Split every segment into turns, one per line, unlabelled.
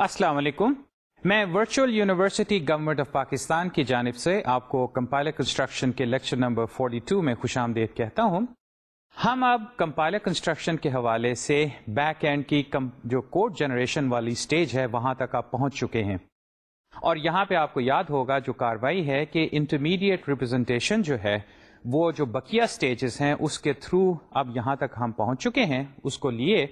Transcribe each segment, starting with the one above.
السلام علیکم۔ میں virtual university government of Pakistan کی جانب سے آپ کو کمپائلر کنسٹرکشن کے لیکچر نمبر 42 میں خوش آمدید کہتا ہوں۔ ہم اب کمپائلر کنسٹرکشن کے حوالے سے بیک اینڈ کی جو کوڈ جنریشن والی سٹیج ہے، وہاں تک آپ پہنچ چکے ہیں۔ اور یہاں پہ آپ کو یاد ہوگا جو کاروائی ہے کہ انٹرمیڈیٹ ریپرزنٹیشن جو ہے، وہ جو بقیہ سٹیجز ہیں، اس کے تھرو اب یہاں تک ہم پہنچ چکے ہیں۔ اس کو لیے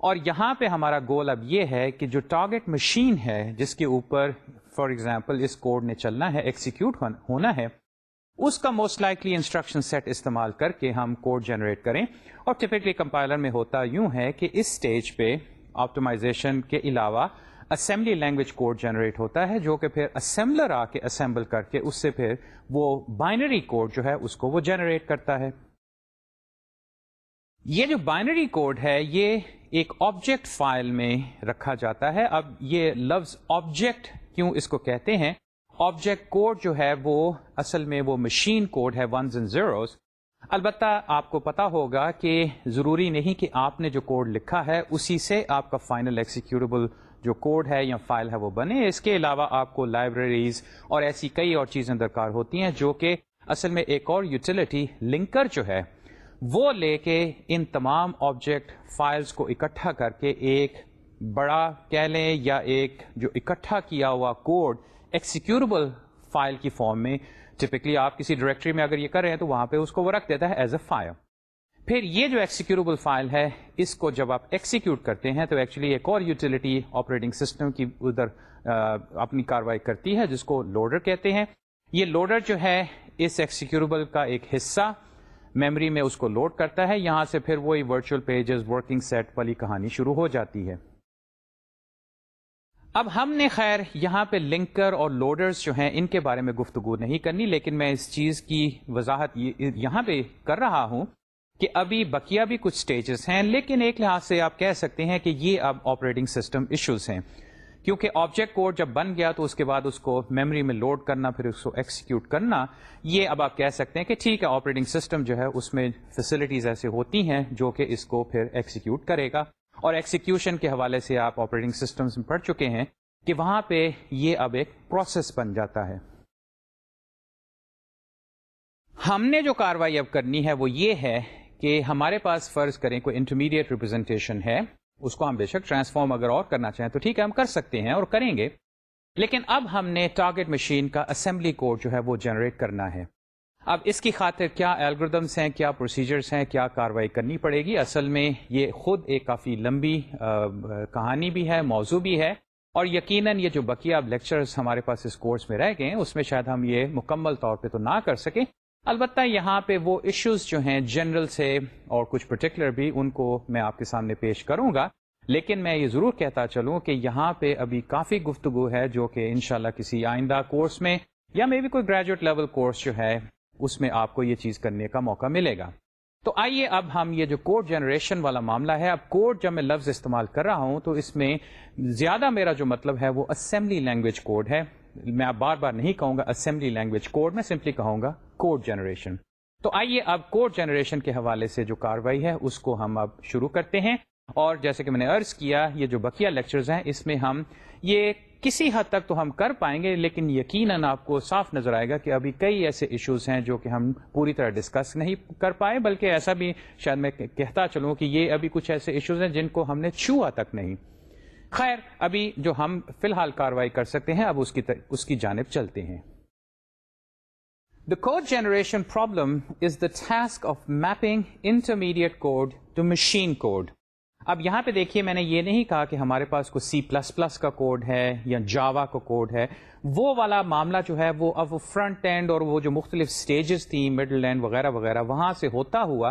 اور یہاں پہ ہمارا گول اب یہ ہے کہ جو ٹارگیٹ مشین ہے، جس کے اوپر فار ایگزامپل اس کوڈ نے چلنا ہے ایکسیکیوٹ ہونا ہے، اس کا موسٹ لائکلی انسٹرکشن سیٹ استعمال کر کے ہم کوڈ جنریٹ کریں۔ اور ٹپکلی کمپائلر میں ہوتا یوں ہے کہ اس اسٹیج پہ آپٹمائزیشن کے علاوہ اسمبلی لینگویج کوڈ جنریٹ ہوتا ہے، جو کہ پھر اسمبلر آ کے اسمبل کر کے اس سے پھر وہ بائنری کوڈ جو ہے، اس کو وہ جنریٹ کرتا ہے۔ یہ جو بائنری کوڈ ہے، یہ ایک آبجیکٹ فائل میں رکھا جاتا ہے۔ اب یہ لفظ آبجیکٹ کیوں اس کو کہتے ہیں؟ آبجیکٹ کوڈ جو ہے، وہ اصل میں وہ مشین کوڈ ہے ونز اینڈ زیروز البتہ آپ کو پتا ہوگا کہ ضروری نہیں کہ آپ نے جو کوڈ لکھا ہے، اسی سے آپ کا فائنل ایکسیکیوٹیبل جو کوڈ ہے یا فائل ہے، وہ بنے۔ اس کے علاوہ آپ کو لائبریریز اور ایسی کئی اور چیزیں درکار ہوتی ہیں جو کہ اصل میں ایک اور یوٹیلٹی لنکر جو ہے۔ وہ لے کے ان تمام آبجیکٹ فائلز کو اکٹھا کر کے ایک بڑا کہہ لیں یا ایک جو اکٹھا کیا ہوا کوڈ ایکسیکیوربل فائل کی فارم میں ٹپکلی آپ کسی ڈائریکٹری میں اگر یہ کر رہے ہیں تو وہاں پہ اس کو وہ رکھ دیتا ہے ایز اے فائل پھر یہ جو ایکسیکیوربل فائل ہے، اس کو جب آپ ایکسیکیوٹ کرتے ہیں تو ایکچولی ایک اور یوٹیلٹی آپریٹنگ سسٹم کی ادھر اپنی کاروائی کرتی ہے، جس کو لوڈر کہتے ہیں۔ یہ لوڈر جو ہے، اس ایکسیکیوربل کا ایک حصہ میموری میں اس کو لوڈ کرتا ہے، یہاں سے پھر وہی ورچوئل پیجز، ورکنگ سیٹ والی کہانی شروع ہو جاتی ہے۔ اب ہم نے خیر یہاں پہ لنکر اور لوڈرز جو ہیں، ان کے بارے میں گفتگو نہیں کرنی، لیکن میں اس چیز کی وضاحت یہاں پہ کر رہا ہوں کہ ابھی بقیہ بھی کچھ سٹیجز ہیں، لیکن ایک لحاظ سے آپ کہہ سکتے ہیں کہ یہ اب آپریٹنگ سسٹم ایشوز ہیں۔ کیونکہ آبجیکٹ کوڈ جب بن گیا تو اس کے بعد اس کو میموری میں لوڈ کرنا، پھر اس کو ایکسیکیوٹ کرنا، یہ اب آپ کہہ سکتے ہیں کہ ٹھیک ہے آپریٹنگ سسٹم جو ہے اس میں فیسلٹیز ایسے ہوتی ہیں جو کہ اس کو پھر ایکسیکیوٹ کرے گا۔ اور ایکسیکیوشن کے حوالے سے آپ آپریٹنگ سسٹم میں پڑھ چکے ہیں کہ وہاں پہ یہ اب ایک پروسیس بن جاتا ہے۔ ہم نے جو کاروائی اب کرنی ہے وہ یہ ہے کہ ہمارے پاس فرض کریں کوئی انٹرمیڈیٹ ریپرزینٹیشن ہے۔ اس کو ہم بے شک ٹرانسفارم اگر اور کرنا چاہیں تو ٹھیک ہے، ہم کر سکتے ہیں اور کریں گے۔ لیکن اب ہم نے ٹارگیٹ مشین کا اسمبلی کوڈ جو ہے وہ جنریٹ کرنا ہے۔ اب اس کی خاطر کیا الگردمس ہیں، کیا پروسیجرس ہیں، کیا کاروائی کرنی پڑے گی؟ اصل میں یہ خود ایک کافی لمبی کہانی بھی ہے، موضوع بھی ہے۔ اور یقیناً یہ جو بقیہ اب لیکچرز ہمارے پاس اس کورس میں رہ گئے ہیں، اس میں شاید ہم یہ مکمل طور پہ تو نہ کر سکیں۔ البتہ یہاں پہ وہ ایشوز جو ہیں جنرل سے اور کچھ پرٹیکولر بھی ان کو میں آپ کے سامنے پیش کروں گا، لیکن میں یہ ضرور کہتا چلوں کہ یہاں پہ ابھی کافی گفتگو ہے جو کہ انشاءاللہ کسی آئندہ کورس میں یا میں بھی کوئی گریجویٹ لیول کورس جو ہے، اس میں آپ کو یہ چیز کرنے کا موقع ملے گا۔ تو آئیے اب ہم یہ جو کوڈ جنریشن والا معاملہ ہے، اب کوڈ جب میں لفظ استعمال کر رہا ہوں تو اس میں زیادہ میرا جو مطلب ہے وہ اسمبلی لینگویج کوڈ ہے۔ میں اب بار بار نہیں کہوں گا اسمبلی لینگویج کوڈ میں سمپلی کہوں گا کوڈ جنریشن تو آئیے اب کوڈ جنریشن کے حوالے سے جو کاروائی ہے، اس کو ہم اب شروع کرتے ہیں۔ اور جیسے کہ میں نے ارض کیا، یہ جو بقیہ لیکچرز ہیں، اس میں ہم یہ کسی حد تک تو ہم کر پائیں گے، لیکن یقیناً آپ کو صاف نظر آئے گا کہ ابھی کئی ایسے ایشوز ہیں جو کہ ہم پوری طرح ڈسکس نہیں کر پائے، بلکہ ایسا بھی شاید میں کہتا چلوں کہ یہ ابھی کچھ ایسے ایشوز ہیں جن کو ہم نے چھوا تک نہیں۔ خیر، ابھی جو ہم فی الحال کاروائی کر سکتے ہیں، اب اس کی اس کی جانب چلتے ہیں۔ The code generation problem is the task of mapping intermediate code to machine code اب یہاں پہ دیکھیے، میں نے یہ نہیں کہا کہ ہمارے پاس کوئی سی پلس پلس کا کوڈ ہے یا جاوا کا کوڈ ہے۔ وہ والا معاملہ جو ہے، وہ اب فرنٹ اینڈ اور وہ جو مختلف سٹیجز تھیں مڈل اینڈ وغیرہ وغیرہ، وہاں سے ہوتا ہوا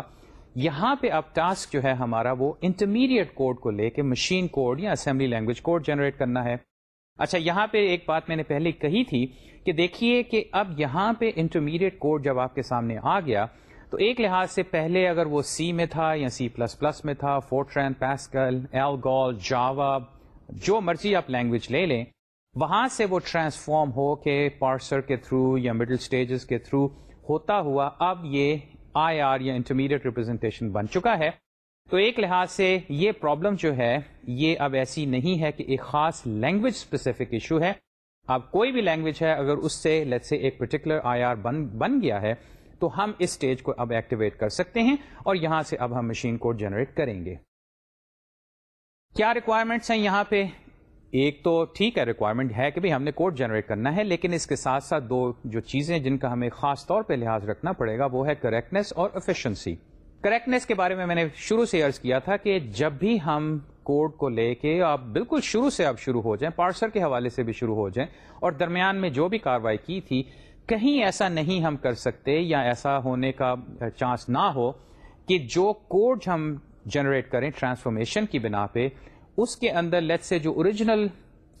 یہاں پہ اب ٹاسک جو ہے ہمارا وہ انٹرمیڈیٹ کوڈ کو لے کے مشین کوڈ یا اسمبلی لینگویج کوڈ جنریٹ کرنا ہے۔ اچھا یہاں پہ ایک بات میں نے پہلے کہی تھی کہ دیکھیے کہ اب یہاں پہ انٹرمیڈیٹ کوڈ جب آپ کے سامنے آ گیا، تو ایک لحاظ سے پہلے اگر وہ سی میں تھا یا سی پلس پلس میں تھا Fortran Pascal ALGOL Java جو مرضی آپ لینگویج لے لیں، وہاں سے وہ ٹرانسفارم ہو کے پارسر کے تھرو یا مڈل سٹیجز کے تھرو ہوتا ہوا اب یہ آئی آر یا انٹرمیڈیٹ ریپرزینٹیشن بن چکا ہے۔ تو ایک لحاظ سے یہ پرابلم جو ہے، یہ اب ایسی نہیں ہے کہ ایک خاص لینگویج اسپیسیفک ایشو ہے۔ اب کوئی بھی لینگویج ہے، اگر اس سے لیٹ سے ایک پرٹیکولر آئی آر بن بن گیا ہے، تو ہم اس اسٹیج کو اب ایکٹیویٹ کر سکتے ہیں اور یہاں سے اب ہم مشین کوڈ جنریٹ کریں گے۔ کیا ریکوائرمنٹس ہیں یہاں پہ؟ ایک تو ٹھیک ہے ریکوائرمنٹ ہے کہ ہم نے کوڈ جنریٹ کرنا ہے، لیکن اس کے ساتھ ساتھ دو جو چیزیں جن کا ہمیں خاص طور پہ لحاظ رکھنا پڑے گا، وہ ہے کریکٹنیس اور افیشنسی کریکٹنیس کے بارے میں میں نے شروع سے عرض کیا تھا کہ جب بھی ہم کوڈ کو لے کے آپ بالکل شروع سے آپ شروع ہو جائیں پارسر کے حوالے سے بھی شروع ہو جائیں، اور درمیان میں جو بھی کاروائی کی تھی، کہیں ایسا نہیں ہم کر سکتے یا ایسا ہونے کا چانس نہ ہو کہ جو کوڈ ہم جنریٹ کریں ٹرانسفارمیشن کی بنا پہ اس کے اندر لیٹ سے جو اوریجنل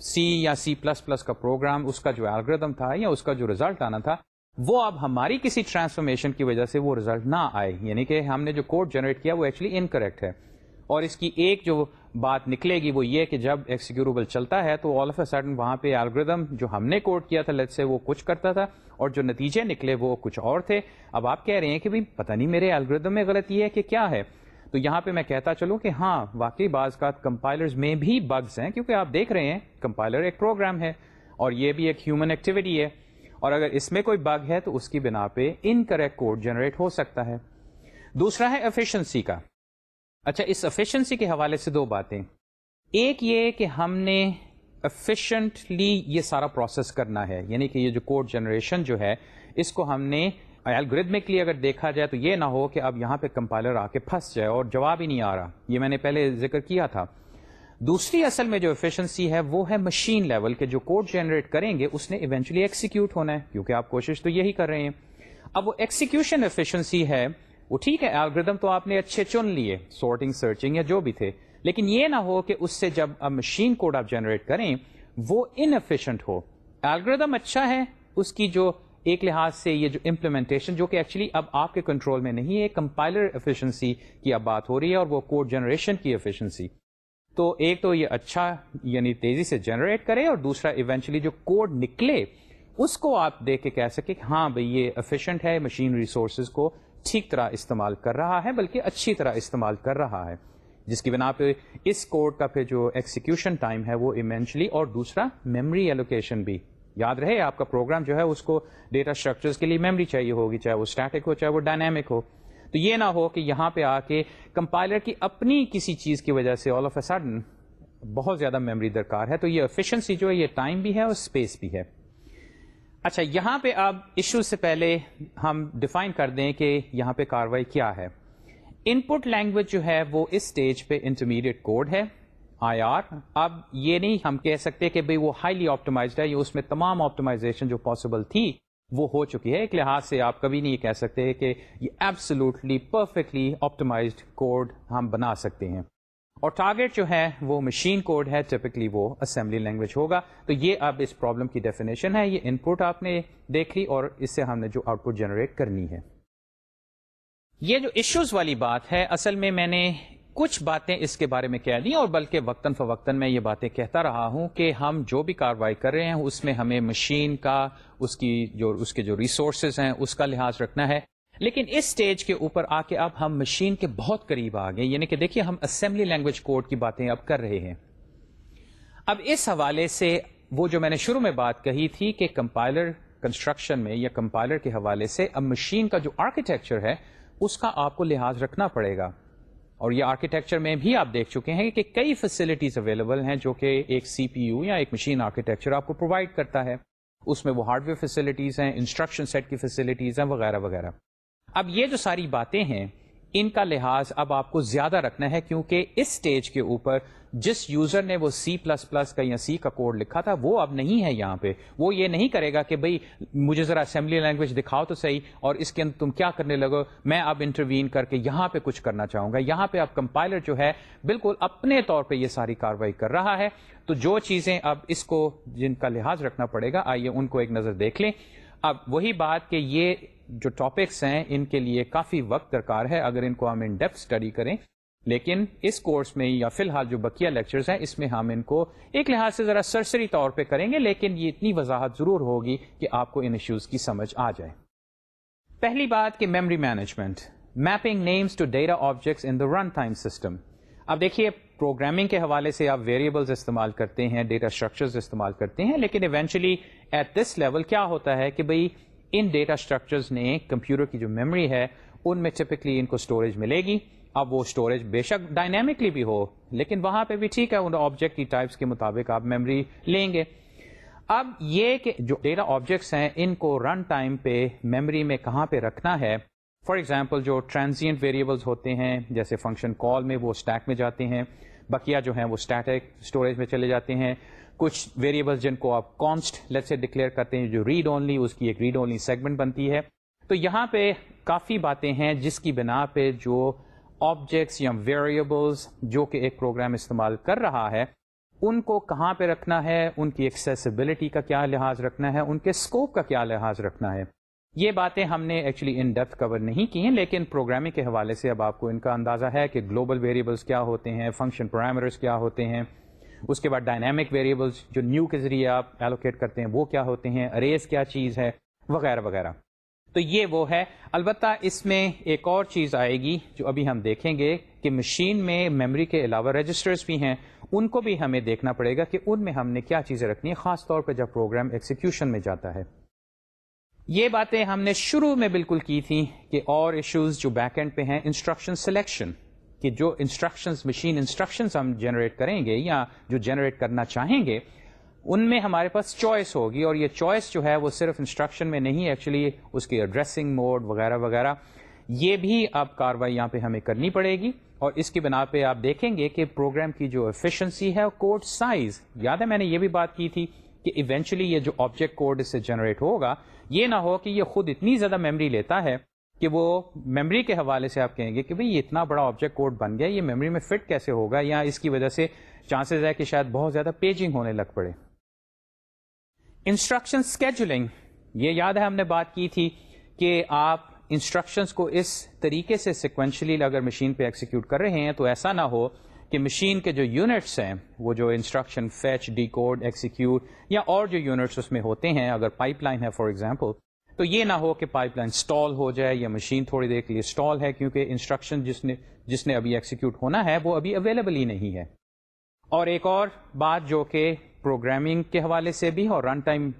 سی یا سی پلس پلس کا پروگرام اس کا جو الگریدم تھا یا اس کا جو ریزلٹ آنا تھا، وہ اب ہماری کسی ٹرانسفارمیشن کی وجہ سے وہ ریزلٹ نہ آئے۔ یعنی کہ ہم نے جو کوڈ جنریٹ کیا وہ ایکچولی انکریکٹ ہے۔ اور اس کی ایک جو بات نکلے گی وہ یہ کہ جب ایکسیکیوربل چلتا ہے تو آل آف اے سڈن وہاں پہ الگریدم جو ہم نے کوڈ کیا تھا لیٹ سے وہ کچھ کرتا تھا اور جو نتیجے نکلے وہ کچھ اور تھے۔ اب آپ کہہ رہے ہیں کہ بھائی، پتہ نہیں میرے الگریدم میں غلط یہ ہے کہ کیا ہے۔ تو یہاں پہ میں کہتا چلوں کہ ہاں واقعی بعض کا کمپائلرز میں بھی بگز ہیں، کیونکہ آپ دیکھ رہے ہیں، کمپائلر ایک پروگرام ہے اور یہ بھی ایک ہیومن ایکٹیویٹی ہے۔ اور اگر اس میں کوئی بگ ہے تو اس کی بنا پہ ان کریکٹ کوڈ جنریٹ ہو سکتا ہے۔ دوسرا ہے ایفیشنسی کا۔ اچھا اس ایفیشنسی کے حوالے سے دو باتیں۔ ایک یہ کہ ہم نے افیشنٹلی یہ سارا پروسیس کرنا ہے یعنی کہ یہ جو کوڈ جنریشن جو ہے، اس کو ہم نے الگریدمکلی اگر دیکھا جائے تو یہ نہ ہو کہ اب یہاں پہ کمپائلر آ کے پھنس جائے اور جواب ہی نہیں آ رہا۔ یہ میں نے پہلے ذکر کیا تھا۔ دوسری اصل میں جو ایفیشنسی ہے وہ ہے مشین لیول کے جو کوڈ جنریٹ کریں گے، اس نے ایونچولی ایکسیکیوٹ ہونا ہے، کیونکہ آپ کوشش تو یہی کر رہے ہیں۔ اب وہ ایکسیکیوشن ایفیشنسی ہے، وہ ٹھیک ہے الگریدم تو آپ نے اچھے چن لیے سورٹنگ سرچنگ یا جو بھی تھے۔ لیکن یہ نہ ہو کہ اس سے جب اب مشین کوڈ آپ جنریٹ کریں، وہ انفیشنٹ ہو۔ الگریدم اچھا ہے، اس کی جو ایک لحاظ سے یہ جو امپلیمنٹیشن جو کہ ایکچولی اب آپ کے کنٹرول میں نہیں ہے کمپائلر ایفیشنسی کی اب بات ہو رہی ہے اور وہ کوڈ جنریشن کی ایفیشنسی تو ایک تو یہ اچھا یعنی تیزی سے جنریٹ کرے اور دوسرا ایونچولی جو کوڈ نکلے، اس کو آپ دیکھ کے کہہ سکے کہ ہاں بھائی یہ افیشینٹ ہے مشین ریسورسز کو ٹھیک طرح استعمال کر رہا ہے، بلکہ اچھی طرح استعمال کر رہا ہے۔ جس کی بنا پہ اس کوڈ کا پھر جو ایکسیکیوشن ٹائم ہے، وہ ایونچلی اور دوسرا میموری ایلوکیشن بھی۔ یاد رہے، آپ کا پروگرام جو ہے، اس کو ڈیٹا اسٹرکچرز کے لیے میموری چاہیے ہوگی، چاہے وہ اسٹیٹک ہو، چاہے وہ ڈائنامک ہو۔ تو یہ نہ ہو کہ یہاں پہ آ کے کمپائلر کی اپنی کسی چیز کی وجہ سے آل آف اے سڈن بہت زیادہ میموری درکار ہے۔ تو یہ افیشنسی جو ہے، یہ ٹائم بھی ہے اور اسپیس بھی ہے۔ اچھا یہاں پہ اب ایشو سے پہلے ہم ڈیفائن کر دیں کہ یہاں پہ کاروائی کیا ہے۔ ان پٹ لینگویج جو ہے، وہ اس اسٹیج پہ انٹرمیڈیٹ کوڈ ہے۔ I R. اب یہ نہیں ہم کہہ سکتے کہ بھئی وہ ہائیلی آپٹمائزڈ ہے، یہ اس میں تمام آپٹمائزیشن جو پاسبل تھی، وہ ہو چکی ہے۔ ایک لحاظ سے آپ کبھی نہیں کہہ سکتے کہ یہ ایبسلوٹلی پرفیکٹلی آپٹمائزڈ کوڈ ہم بنا سکتے ہیں۔ اور ٹارگیٹ جو ہے، وہ مشین کوڈ ہے ٹپکلی وہ اسمبلی لینگویج ہوگا۔ تو یہ اب اس پرابلم کی ڈیفینیشن ہے، یہ ان پٹ آپ نے دیکھ لی اور اس سے ہم نے جو آؤٹ پٹ جنریٹ کرنی ہے۔ یہ جو ایشوز والی بات ہے، اصل میں میں نے کچھ باتیں اس کے بارے میں کہہ دی اور بلکہ وقتاً فوقتاً میں یہ باتیں کہتا رہا ہوں کہ ہم جو بھی کاروائی کر رہے ہیں، اس میں ہمیں مشین کا، اس کی جو، اس کے جو ریسورسز ہیں، اس کا لحاظ رکھنا ہے۔ لیکن اس سٹیج کے اوپر آ کے اب ہم مشین کے بہت قریب آ گئے۔ یعنی کہ دیکھیے ہم اسمبلی لینگویج کوڈ کی باتیں اب کر رہے ہیں۔ اب اس حوالے سے وہ جو میں نے شروع میں بات کہی تھی کہ کمپائلر کنسٹرکشن میں یا کمپائلر کے حوالے سے اب مشین کا جو آرکیٹیکچر ہے، اس کا آپ کو لحاظ رکھنا پڑے گا۔ اور یہ آرکیٹیکچر میں بھی آپ دیکھ چکے ہیں کہ کئی فیسلٹیز اویلیبل ہیں جو کہ ایک سی پی یو یا ایک مشین آرکیٹیکچر آپ کو پرووائڈ کرتا ہے۔ اس میں وہ ہارڈ ویئر فیسلٹیز ہیں انسٹرکشن سیٹ کی فیسلٹیز ہیں وغیرہ وغیرہ۔ اب یہ جو ساری باتیں ہیں، ان کا لحاظ اب آپ کو زیادہ رکھنا ہے کیونکہ اس سٹیج کے اوپر جس یوزر نے وہ سی پلس پلس کا یا سی کا کوڈ لکھا تھا، وہ اب نہیں ہے یہاں پہ۔ وہ یہ نہیں کرے گا کہ بھائی مجھے ذرا اسمبلی لینگویج دکھاؤ تو صحیح اور اس کے اندر تم کیا کرنے لگو؟ میں اب انٹروین کر کے یہاں پہ کچھ کرنا چاہوں گا۔ یہاں پہ اب کمپائلر جو ہے، بالکل اپنے طور پہ یہ ساری کاروائی کر رہا ہے۔ تو جو چیزیں اب اس کو جن کا لحاظ رکھنا پڑے گا، آئیے ان کو ایک نظر دیکھ لیں۔ اب وہی بات کہ یہ جو ٹاپکس ہیں، ان کے لیے کافی وقت درکار ہے۔ اگر ان کو ہم ان ڈیپتھ اسٹڈی کریں لیکن اس کورس میں یا فی الحال جو بقیہ لیکچرز ہیں، اس میں ہم ان کو ایک لحاظ سے ذرا سرسری طور پہ کریں گے، لیکن یہ اتنی وضاحت ضرور ہوگی کہ آپ کو ان ایشوز کی سمجھ آ جائے۔ پہلی بات کہ memory management mapping names to data objects in the run time system اب دیکھیے پروگرامنگ کے حوالے سے آپ ویریبلس استعمال کرتے ہیں ڈیٹا اسٹرکچرز استعمال کرتے ہیں، لیکن ایونچولی ایٹ دس لیول کیا ہوتا ہے کہ بھائی ان ڈیٹا اسٹرکچرز نے کمپیوٹر کی جو میموری ہے، ان میں ٹپکلی ان کو اسٹوریج ملے گی۔ اب وہ اسٹوریج بے شک ڈائنامکلی بھی ہو، لیکن وہاں پہ بھی ٹھیک ہے، ان آبجیکٹ کی ٹائپس کے مطابق آپ میموری لیں گے۔ اب یہ کہ جو ڈیٹا آبجیکٹس ہیں، ان کو رن ٹائم پہ میموری میں کہاں پہ رکھنا ہے؟ فار ایگزامپل جو ٹرانزینٹ ویریبلس ہوتے ہیں، جیسے فنکشن کال میں وہ اسٹیک میں جاتے ہیں، بقیہ جو ہیں وہ اسٹیٹک اسٹوریج میں چلے جاتے ہیں۔ کچھ ویریبلس جن کو آپ کانسٹ لیٹ سے ڈکلیئر کرتے ہیں، جو ریڈ اونلی اس کی ایک ریڈ اونلی سیگمنٹ بنتی ہے۔ تو یہاں پہ کافی باتیں ہیں جس کی بنا پہ جو آبجیکٹس یا ویریبلس جو کہ ایک پروگرام استعمال کر رہا ہے، ان کو کہاں پہ رکھنا ہے؟ ان کی ایکسیسیبلٹی کا کیا لحاظ رکھنا ہے؟ ان کے اسکوپ کا کیا لحاظ رکھنا ہے؟ یہ باتیں ہم نے ایکچولی ان ڈیپتھ کور نہیں کی ہیں، لیکن پروگرامنگ کے حوالے سے اب آپ کو ان کا اندازہ ہے کہ گلوبل ویریبلس کیا ہوتے ہیں فنکشن پرائمرس کیا ہوتے ہیں۔ اس کے بعد ڈائنامک ویریبلس جو نیو کے ذریعے آپ ایلوکیٹ کرتے ہیں، وہ کیا ہوتے ہیں؟ اریز کیا چیز ہے؟ وغیرہ وغیرہ۔ تو یہ وہ ہے۔ البتہ اس میں ایک اور چیز آئے گی جو ابھی ہم دیکھیں گے کہ مشین میں میموری کے علاوہ رجسٹرز بھی ہیں۔ ان کو بھی ہمیں دیکھنا پڑے گا کہ ان میں ہم نے کیا چیزیں رکھنی ہے خاص طور پہ جب پروگرام ایکسیکیوشن میں جاتا ہے۔ یہ باتیں ہم نے شروع میں بالکل کی تھیں کہ اور ایشوز جو بیک اینڈ پہ ہیں انسٹرکشن سلیکشن کہ جو انسٹرکشنز مشین انسٹرکشنز ہم جنریٹ کریں گے یا جو جنریٹ کرنا چاہیں گے ان میں ہمارے پاس چوائس ہوگی اور یہ چوائس جو ہے وہ صرف انسٹرکشن میں نہیں ایکچولی اس کی ایڈریسنگ موڈ وغیرہ وغیرہ، یہ بھی اب کاروائی یہاں پہ ہمیں کرنی پڑے گی۔ اور اس کی بنا پہ آپ دیکھیں گے کہ پروگرام کی جو ایفیشنسی ہے کوڈ سائز یاد ہے میں نے یہ بھی بات کی تھی کہ ایونچولی یہ جو آبجیکٹ کوڈ اس سے جنریٹ ہوگا، یہ نہ ہو کہ یہ خود اتنی زیادہ میموری لیتا ہے کہ وہ میموری کے حوالے سے آپ کہیں گے کہ بھائی یہ اتنا بڑا آبجیکٹ کوڈ بن گیا، یہ میموری میں فٹ کیسے ہوگا؟ یا اس کی وجہ سے چانسز ہے کہ شاید بہت زیادہ پیجنگ ہونے لگ پڑے۔ انسٹرکشن اسکیجولنگ یہ یاد ہے ہم نے بات کی تھی کہ آپ انسٹرکشنس کو اس طریقے سے سیکوینشلی اگر مشین پہ ایکسیکیوٹ کر رہے ہیں تو ایسا نہ ہو کہ مشین کے جو یونٹس ہیں، وہ جو instruction fetch D code execute یا اور جو یونٹس اس میں ہوتے ہیں، اگر پائپ لائن ہے فار ایگزامپل تو یہ نہ ہو کہ پائپ لائن اسٹال ہو جائے یا مشین تھوڑی دیر کے لیے اسٹال ہے، کیونکہ انسٹرکشن جس نے جس نے ابھی ایکسیکیوٹ ہونا ہے، وہ ابھی اویلیبل ہی نہیں ہے۔ اور ایک اور بات جو کہ پروگرامنگ کے حوالے سے بھی اور رن ٹائم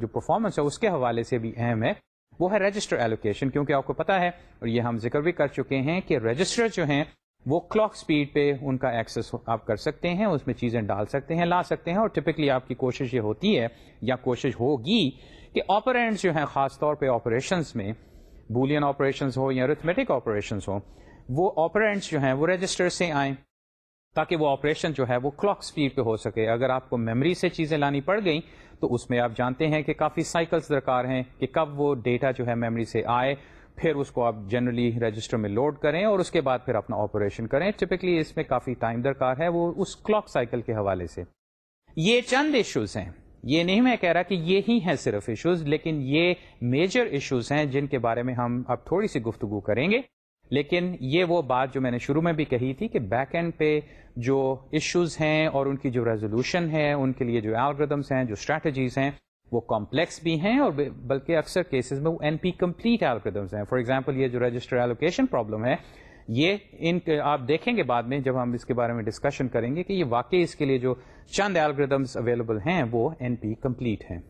جو پرفارمنس ہے اس کے حوالے سے بھی اہم ہے، وہ ہے رجسٹر ایلوکیشن کیونکہ آپ کو پتا ہے اور یہ ہم ذکر بھی کر چکے ہیں کہ رجسٹر جو ہیں، وہ کلاک سپیڈ پہ ان کا ایکسس آپ کر سکتے ہیں، اس میں چیزیں ڈال سکتے ہیں، لا سکتے ہیں اور ٹپکلی آپ کی کوشش یہ ہوتی ہے یا کوشش ہوگی کہ آپرینٹس جو ہیں، خاص طور پہ آپریشنس میں بولین آپریشنس ہو یا ریتھمیٹک آپریشنس ہو، وہ آپرینٹس جو ہیں، وہ رجسٹر سے آئیں۔ تاکہ وہ آپریشن جو ہے وہ کلاک سپیڈ پہ ہو سکے۔ اگر آپ کو میموری سے چیزیں لانی پڑ گئیں، تو اس میں آپ جانتے ہیں کہ کافی سائیکلس درکار ہیں کہ کب وہ ڈیٹا جو ہے میموری سے آئے، پھر اس کو آپ جنرلی رجسٹر میں لوڈ کریں اور اس کے بعد پھر اپنا آپریشن کریں۔ ٹپکلی اس میں کافی ٹائم درکار ہے وہ اس کلاک سائیکل کے حوالے سے۔ یہ چند ایشوز ہیں۔ یہ نہیں میں کہہ رہا کہ یہ ہی ہیں صرف ایشوز لیکن یہ میجر ایشوز ہیں جن کے بارے میں ہم اب تھوڑی سی گفتگو کریں گے۔ لیکن یہ وہ بات جو میں نے شروع میں بھی کہی تھی کہ بیک اینڈ پہ جو ایشوز ہیں اور ان کی جو ریزولوشن ہے ان کے لیے جو الگریدمس ہیں، جو اسٹریٹجیز ہیں، وہ کمپلیکس بھی ہیں اور بلکہ اکثر کیسز میں وہ این پی کمپلیٹ الگریدمس ہیں۔ فار ایگزامپل یہ جو رجسٹر ایلوکیشن پرابلم ہے، یہ ان آپ دیکھیں گے بعد میں جب ہم اس کے بارے میں ڈسکشن کریں گے کہ یہ واقعی اس کے لیے جو چند الگریدمس اویلیبل ہیں، وہ این پی کمپلیٹ ہیں۔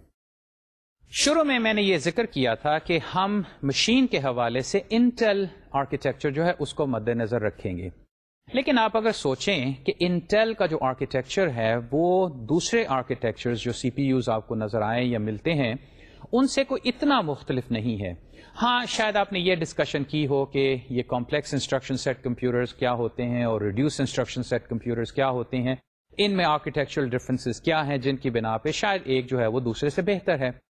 شروع میں میں نے یہ ذکر کیا تھا کہ ہم مشین کے حوالے سے انٹل آرکیٹیکچر جو ہے اس کو مد نظر رکھیں گے۔ لیکن آپ اگر سوچیں کہ انٹیل کا جو آرکیٹیکچر ہے وہ دوسرے آرکیٹیکچر جو سی پی یوز آپ کو نظر آئیں یا ملتے ہیں، ان سے کوئی اتنا مختلف نہیں ہے۔ ہاں شاید آپ نے یہ ڈسکشن کی ہو کہ یہ کمپلیکس انسٹرکشن سیٹ کمپیوٹرز کیا ہوتے ہیں اور ریڈیوس انسٹرکشن سیٹ کمپیوٹرز کیا ہوتے ہیں۔ ان میں آرکیٹیکچرل ڈفرینسز کیا ہیں جن کی بنا پہ شاید ایک جو ہے وہ دوسرے سے بہتر ہے۔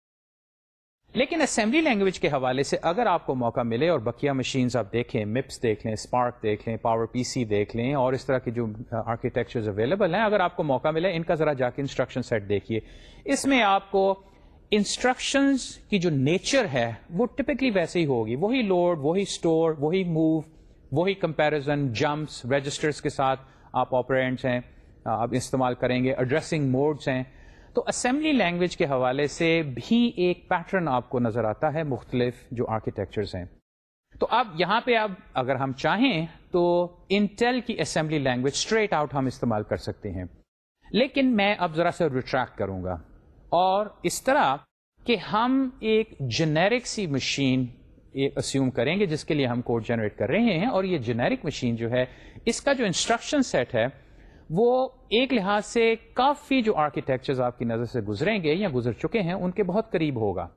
لیکن اسمبلی لینگویج کے حوالے سے اگر آپ کو موقع ملے اور بقیہ مشینز آپ دیکھیں مپس دیکھ لیں اسپارک دیکھ لیں پاور پی سی دیکھ لیں اور اس طرح کی جو آرکیٹیکچر اویلیبل ہیں، اگر آپ کو موقع ملے، ان کا ذرا جا کے انسٹرکشن سیٹ دیکھیے۔ اس میں آپ کو انسٹرکشنز کی جو نیچر ہے، وہ ٹپکلی ویسے ہی ہوگی۔ وہی لوڈ وہی اسٹور وہی موو وہی کمپیرزن جمپس رجسٹرس کے ساتھ آپ آپریٹس ہیں آپ استعمال کریں گے ایڈریسنگ موڈس ہیں۔ تو اسمبلی لینگویج کے حوالے سے بھی ایک پیٹرن آپ کو نظر آتا ہے مختلف جو آرکیٹیکچرز ہیں۔ تو اب یہاں پہ اب اگر ہم چاہیں تو انٹیل کی اسمبلی لینگویج اسٹریٹ آؤٹ ہم استعمال کر سکتے ہیں۔ لیکن میں اب ذرا سا ریٹریکٹ کروں گا۔ اور اس طرح کہ ہم ایک جنیرک سی مشین اسیوم کریں گے جس کے لیے ہم کوڈ جنریٹ کر رہے ہیں اور یہ جنیرک مشین جو ہے اس کا جو انسٹرکشن سیٹ ہے وہ ایک لحاظ سے کافی جو آرکیٹیکچر آپ کی نظر سے گزریں گے یا گزر چکے ہیں، ان کے بہت قریب ہوگا۔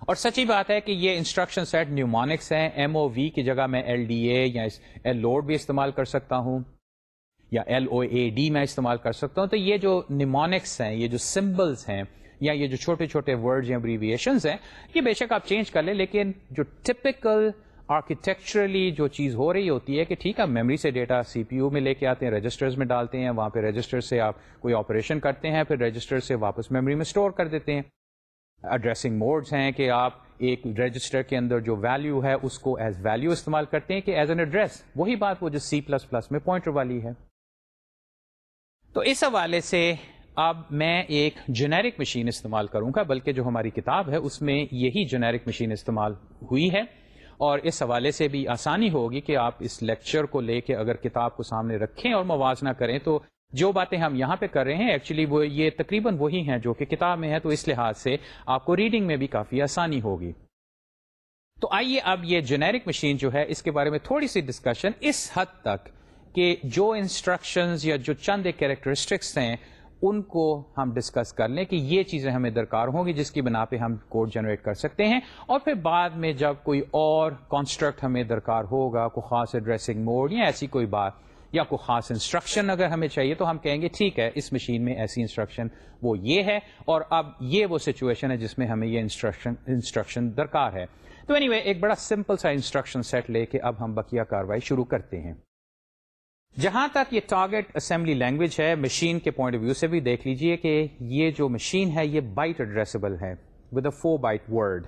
اور سچی بات ہے کہ یہ انسٹرکشن سیٹ نیومونکس ہیں ایم او وی کی جگہ میں ایل ڈی اے یا ایل لوڈ بھی استعمال کر سکتا ہوں یا ایل او اے ڈی میں استعمال کر سکتا ہوں۔ تو یہ جو نیمونکس ہیں، یہ جو سمبلس ہیں یا یہ جو چھوٹے چھوٹے ورڈ یا ابریویشنز ہیں، یہ بے شک آپ چینج کر لیں، لیکن جو ٹپکل آرکیٹیکچرلی جو چیز ہو رہی ہوتی ہے کہ ٹھیک ہے میموری سے ڈیٹا سی پی یو میں لے کے آتے ہیں رجسٹرز میں ڈالتے ہیں، وہاں پہ رجسٹر سے آپ کوئی آپریشن کرتے ہیں، پھر رجسٹر سے واپس میموری میں اسٹور کر دیتے ہیں۔ ایڈریسنگ موڈس ہیں کہ آپ ایک رجسٹر کے اندر جو ویلو ہے، اس کو ایز ویلو استعمال کرتے ہیں کہ ایز این ایڈریس وہی بات وہ جو سی پلس پلس میں پوائنٹر والی ہے۔ تو اس حوالے سے اب میں ایک جنیرک مشین استعمال کروں گا، بلکہ جو ہماری کتاب ہے، اس میں یہی جنیرک مشین استعمال ہوئی ہے۔ اور اس حوالے سے بھی آسانی ہوگی کہ آپ اس لیکچر کو لے کے اگر کتاب کو سامنے رکھیں اور موازنہ کریں، تو جو باتیں ہم یہاں پہ کر رہے ہیں ایکچولی وہ یہ تقریباً وہی ہیں جو کہ کتاب میں ہے، تو اس لحاظ سے آپ کو ریڈنگ میں بھی کافی آسانی ہوگی۔ تو آئیے اب یہ جنیرک مشین جو ہے، اس کے بارے میں تھوڑی سی ڈسکشن اس حد تک کہ جو انسٹرکشنز یا جو چند کیریکٹرسٹکس ہیں ان کو ہم ڈسکس کر لیں کہ یہ چیزیں ہمیں درکار ہوں گی جس کی بنا پہ ہم کوڈ جنریٹ کر سکتے ہیں اور پھر بعد میں جب کوئی اور کانسٹرکٹ ہمیں درکار ہوگا کوئی خاص ایڈریسنگ موڈ یا ایسی کوئی بات یا کوئی خاص انسٹرکشن اگر ہمیں چاہیے تو ہم کہیں گے ٹھیک ہے اس مشین میں ایسی انسٹرکشن وہ یہ ہے اور اب یہ وہ سچویشن ہے جس میں ہمیں یہ انسٹرکشن انسٹرکشن درکار ہے۔ تو اینی anyway, ایک بڑا سمپل سا انسٹرکشن سیٹ لے کے اب ہم بقیہ کاروائی شروع کرتے ہیں۔ جہاں تک یہ ٹارگیٹ اسمبلی لینگویج ہے مشین کے پوائنٹ آف ویو سے بھی دیکھ لیجیے کہ یہ جو مشین ہے، یہ بائٹ ایڈریسبل ہے with a four byte word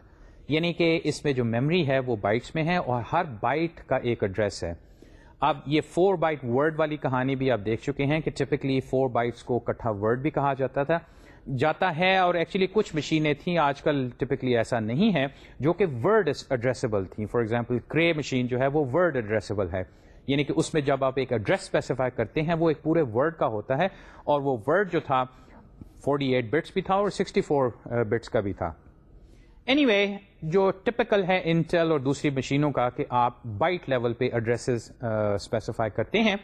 یعنی کہ اس میں جو میموری ہے، وہ بائٹس میں ہے اور ہر بائٹ کا ایک ایڈریس ہے۔ اب یہ فور بائٹ ورڈ والی کہانی بھی آپ دیکھ چکے ہیں کہ ٹپکلی فور بائٹس کو کٹھا ورڈ بھی کہا جاتا تھا۔ جاتا ہے اور ایکچولی کچھ مشینیں تھیں، آج کل ٹپکلی ایسا نہیں ہے جو کہ ورڈ ایڈریسبل تھیں۔ فار ایگزامپل کرے مشین جو ہے، وہ ورڈ ایڈریسبل ہے۔ یعنی کہ اس میں جب آپ ایک ایڈریس اسپیسیفائی کرتے ہیں وہ ایک پورے ورڈ کا ہوتا ہے اور وہ ورڈ جو تھا 48 ایٹ بٹس بھی تھا اور 64 فور بٹس کا بھی تھا۔ اینی anyway, جو ٹپکل ہے انٹل اور دوسری مشینوں کا کہ آپ بائٹ لیول پہ ایڈریسز اسپیسیفائی uh, کرتے ہیں۔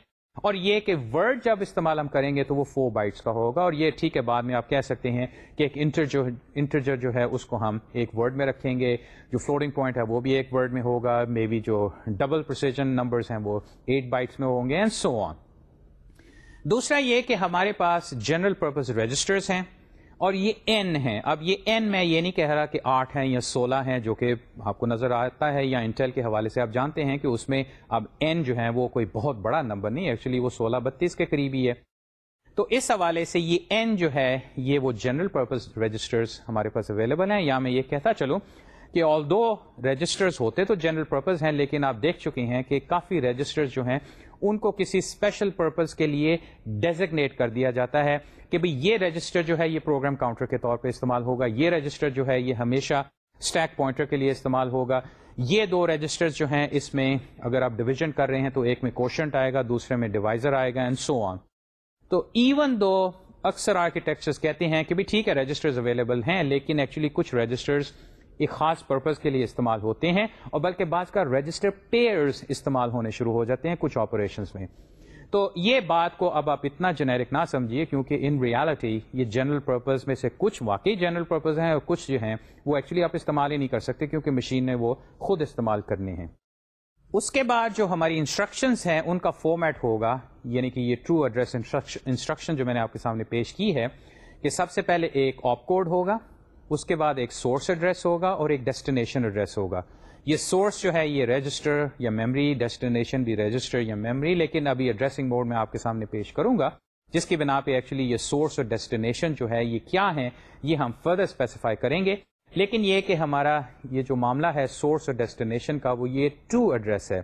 اور یہ کہ ورڈ جب استعمال ہم کریں گے تو وہ فور بائٹس کا ہوگا اور یہ ٹھیک ہے بعد میں آپ کہہ سکتے ہیں کہ ایک انٹر جو انٹرجر جو ہے اس کو ہم ایک ورڈ میں رکھیں گے، جو فلوٹنگ پوائنٹ ہے وہ بھی ایک ورڈ میں ہوگا مے بی جو ڈبل پروسیجن نمبرز ہیں وہ ایٹ بائٹس میں ہوں گے اینڈ سو آن دوسرا یہ کہ ہمارے پاس جنرل پرپز رجسٹرز ہیں۔ اور یہ این ہے اب یہ این میں یہ نہیں کہہ رہا کہ آٹھ ہیں یا سولہ ہیں جو کہ آپ کو نظر آتا ہے یا انٹیل کے حوالے سے آپ جانتے ہیں کہ اس میں اب این جو ہے وہ کوئی بہت بڑا نمبر نہیں ایکچولی وہ سولہ بتیس کے قریب ہی ہے. تو اس حوالے سے یہ این جو ہے یہ وہ جنرل پرپز رجسٹرز ہمارے پاس اویلیبل ہیں. یا میں یہ کہتا چلوں کہ آل دو رجسٹرز ہوتے تو جنرل پرپز ہیں لیکن آپ دیکھ چکے ہیں کہ کافی رجسٹرز جو ہیں ان کو کسی اسپیشل پرپز کے لیے ڈیزگنیٹ کر دیا جاتا ہے کہ بھئی یہ رجسٹر جو ہے یہ پروگرام کاؤنٹر کے طور پہ استعمال ہوگا، یہ رجسٹر جو ہے یہ ہمیشہ اسٹیک پوائنٹر کے لیے استعمال ہوگا۔ یہ دو رجسٹر جو ہیں، اس میں اگر آپ ڈویژن کر رہے ہیں تو ایک میں کوشنٹ آئے گا، دوسرے میں ڈیوائزر آئے گا اینڈ سو آن تو ایون دو اکثر آرکیٹیکچر کہتے ہیں کہ بھی ٹھیک ہے رجسٹر اویلیبل ہیں، لیکن ایکچولی کچھ رجسٹرز ایک خاص پرپز کے لیے استعمال ہوتے ہیں اور بلکہ بعض کا رجسٹر پیئرز استعمال ہونے شروع ہو جاتے ہیں کچھ آپریشنس میں۔ تو یہ بات کو اب آپ اتنا جنیرک نہ سمجھیے کیونکہ ان ریالٹی یہ جنرل پرپز میں سے کچھ واقعی جنرل پرپز ہیں اور کچھ جو ہیں وہ ایکچولی آپ استعمال ہی نہیں کر سکتے کیونکہ مشین نے وہ خود استعمال کرنے ہیں۔ اس کے بعد جو ہماری انسٹرکشنز ہیں ان کا فارمیٹ ہوگا یعنی کہ یہ ٹرو ایڈریس انسٹرکشن جو میں نے آپ کے سامنے پیش کی ہے، کہ سب سے پہلے ایک آپ کوڈ ہوگا۔ اس کے بعد ایک سورس ایڈریس ہوگا اور ایک ڈیسٹینیشن ایڈریس ہوگا۔ یہ سورس جو ہے یہ رجسٹر یا میمری ڈیسٹینیشن بھی رجسٹر یا میمری لیکن ابھی ایڈریسنگ موڈ میں آپ کے سامنے پیش کروں گا، جس کی بنا پہ ایکچولی یہ سورس اور ڈیسٹینیشن جو ہے یہ کیا ہے یہ ہم فردر اسپیسیفائی کریں گے۔ لیکن یہ کہ ہمارا یہ جو معاملہ ہے سورس اور ڈیسٹینیشن کا، وہ یہ ٹو ایڈریس ہے۔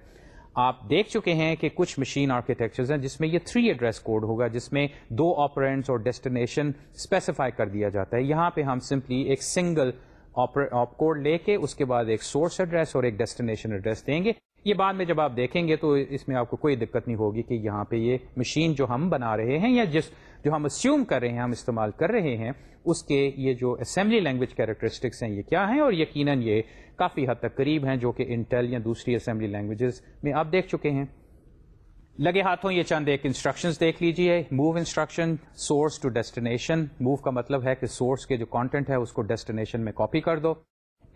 آپ دیکھ چکے ہیں کہ کچھ مشین آرکیٹیکچرز ہیں جس میں یہ تھری ایڈریس کوڈ ہوگا، جس میں دو آپرینٹس اور ڈیسٹینیشن اسپیسیفائی کر دیا جاتا ہے۔ یہاں پہ ہم سمپلی ایک سنگل آپ کوڈ لے کے اس کے بعد ایک سورس ایڈریس اور ایک ڈیسٹینیشن ایڈریس دیں گے۔ یہ بعد میں جب آپ دیکھیں گے تو اس میں آپ کو کوئی دقت نہیں ہوگی کہ یہاں پہ یہ مشین جو ہم بنا رہے ہیں یا جس جو ہم اسیوم کر رہے ہیں، ہم استعمال کر رہے ہیں، اس کے یہ جو اسمبلی لینگویج کیریکٹرسٹکس ہیں، یہ کیا ہیں؟ اور یقیناً یہ کافی حد تک قریب ہیں جو کہ انٹیل یا دوسری اسمبلی لینگویجز میں آپ دیکھ چکے ہیں۔ لگے ہاتھوں یہ چند ایک انسٹرکشن دیکھ لیجیے move instruction source to destination move کا مطلب ہے کہ سورس کے جو کانٹینٹ ہے، اس کو ڈیسٹینیشن میں کاپی کر دو۔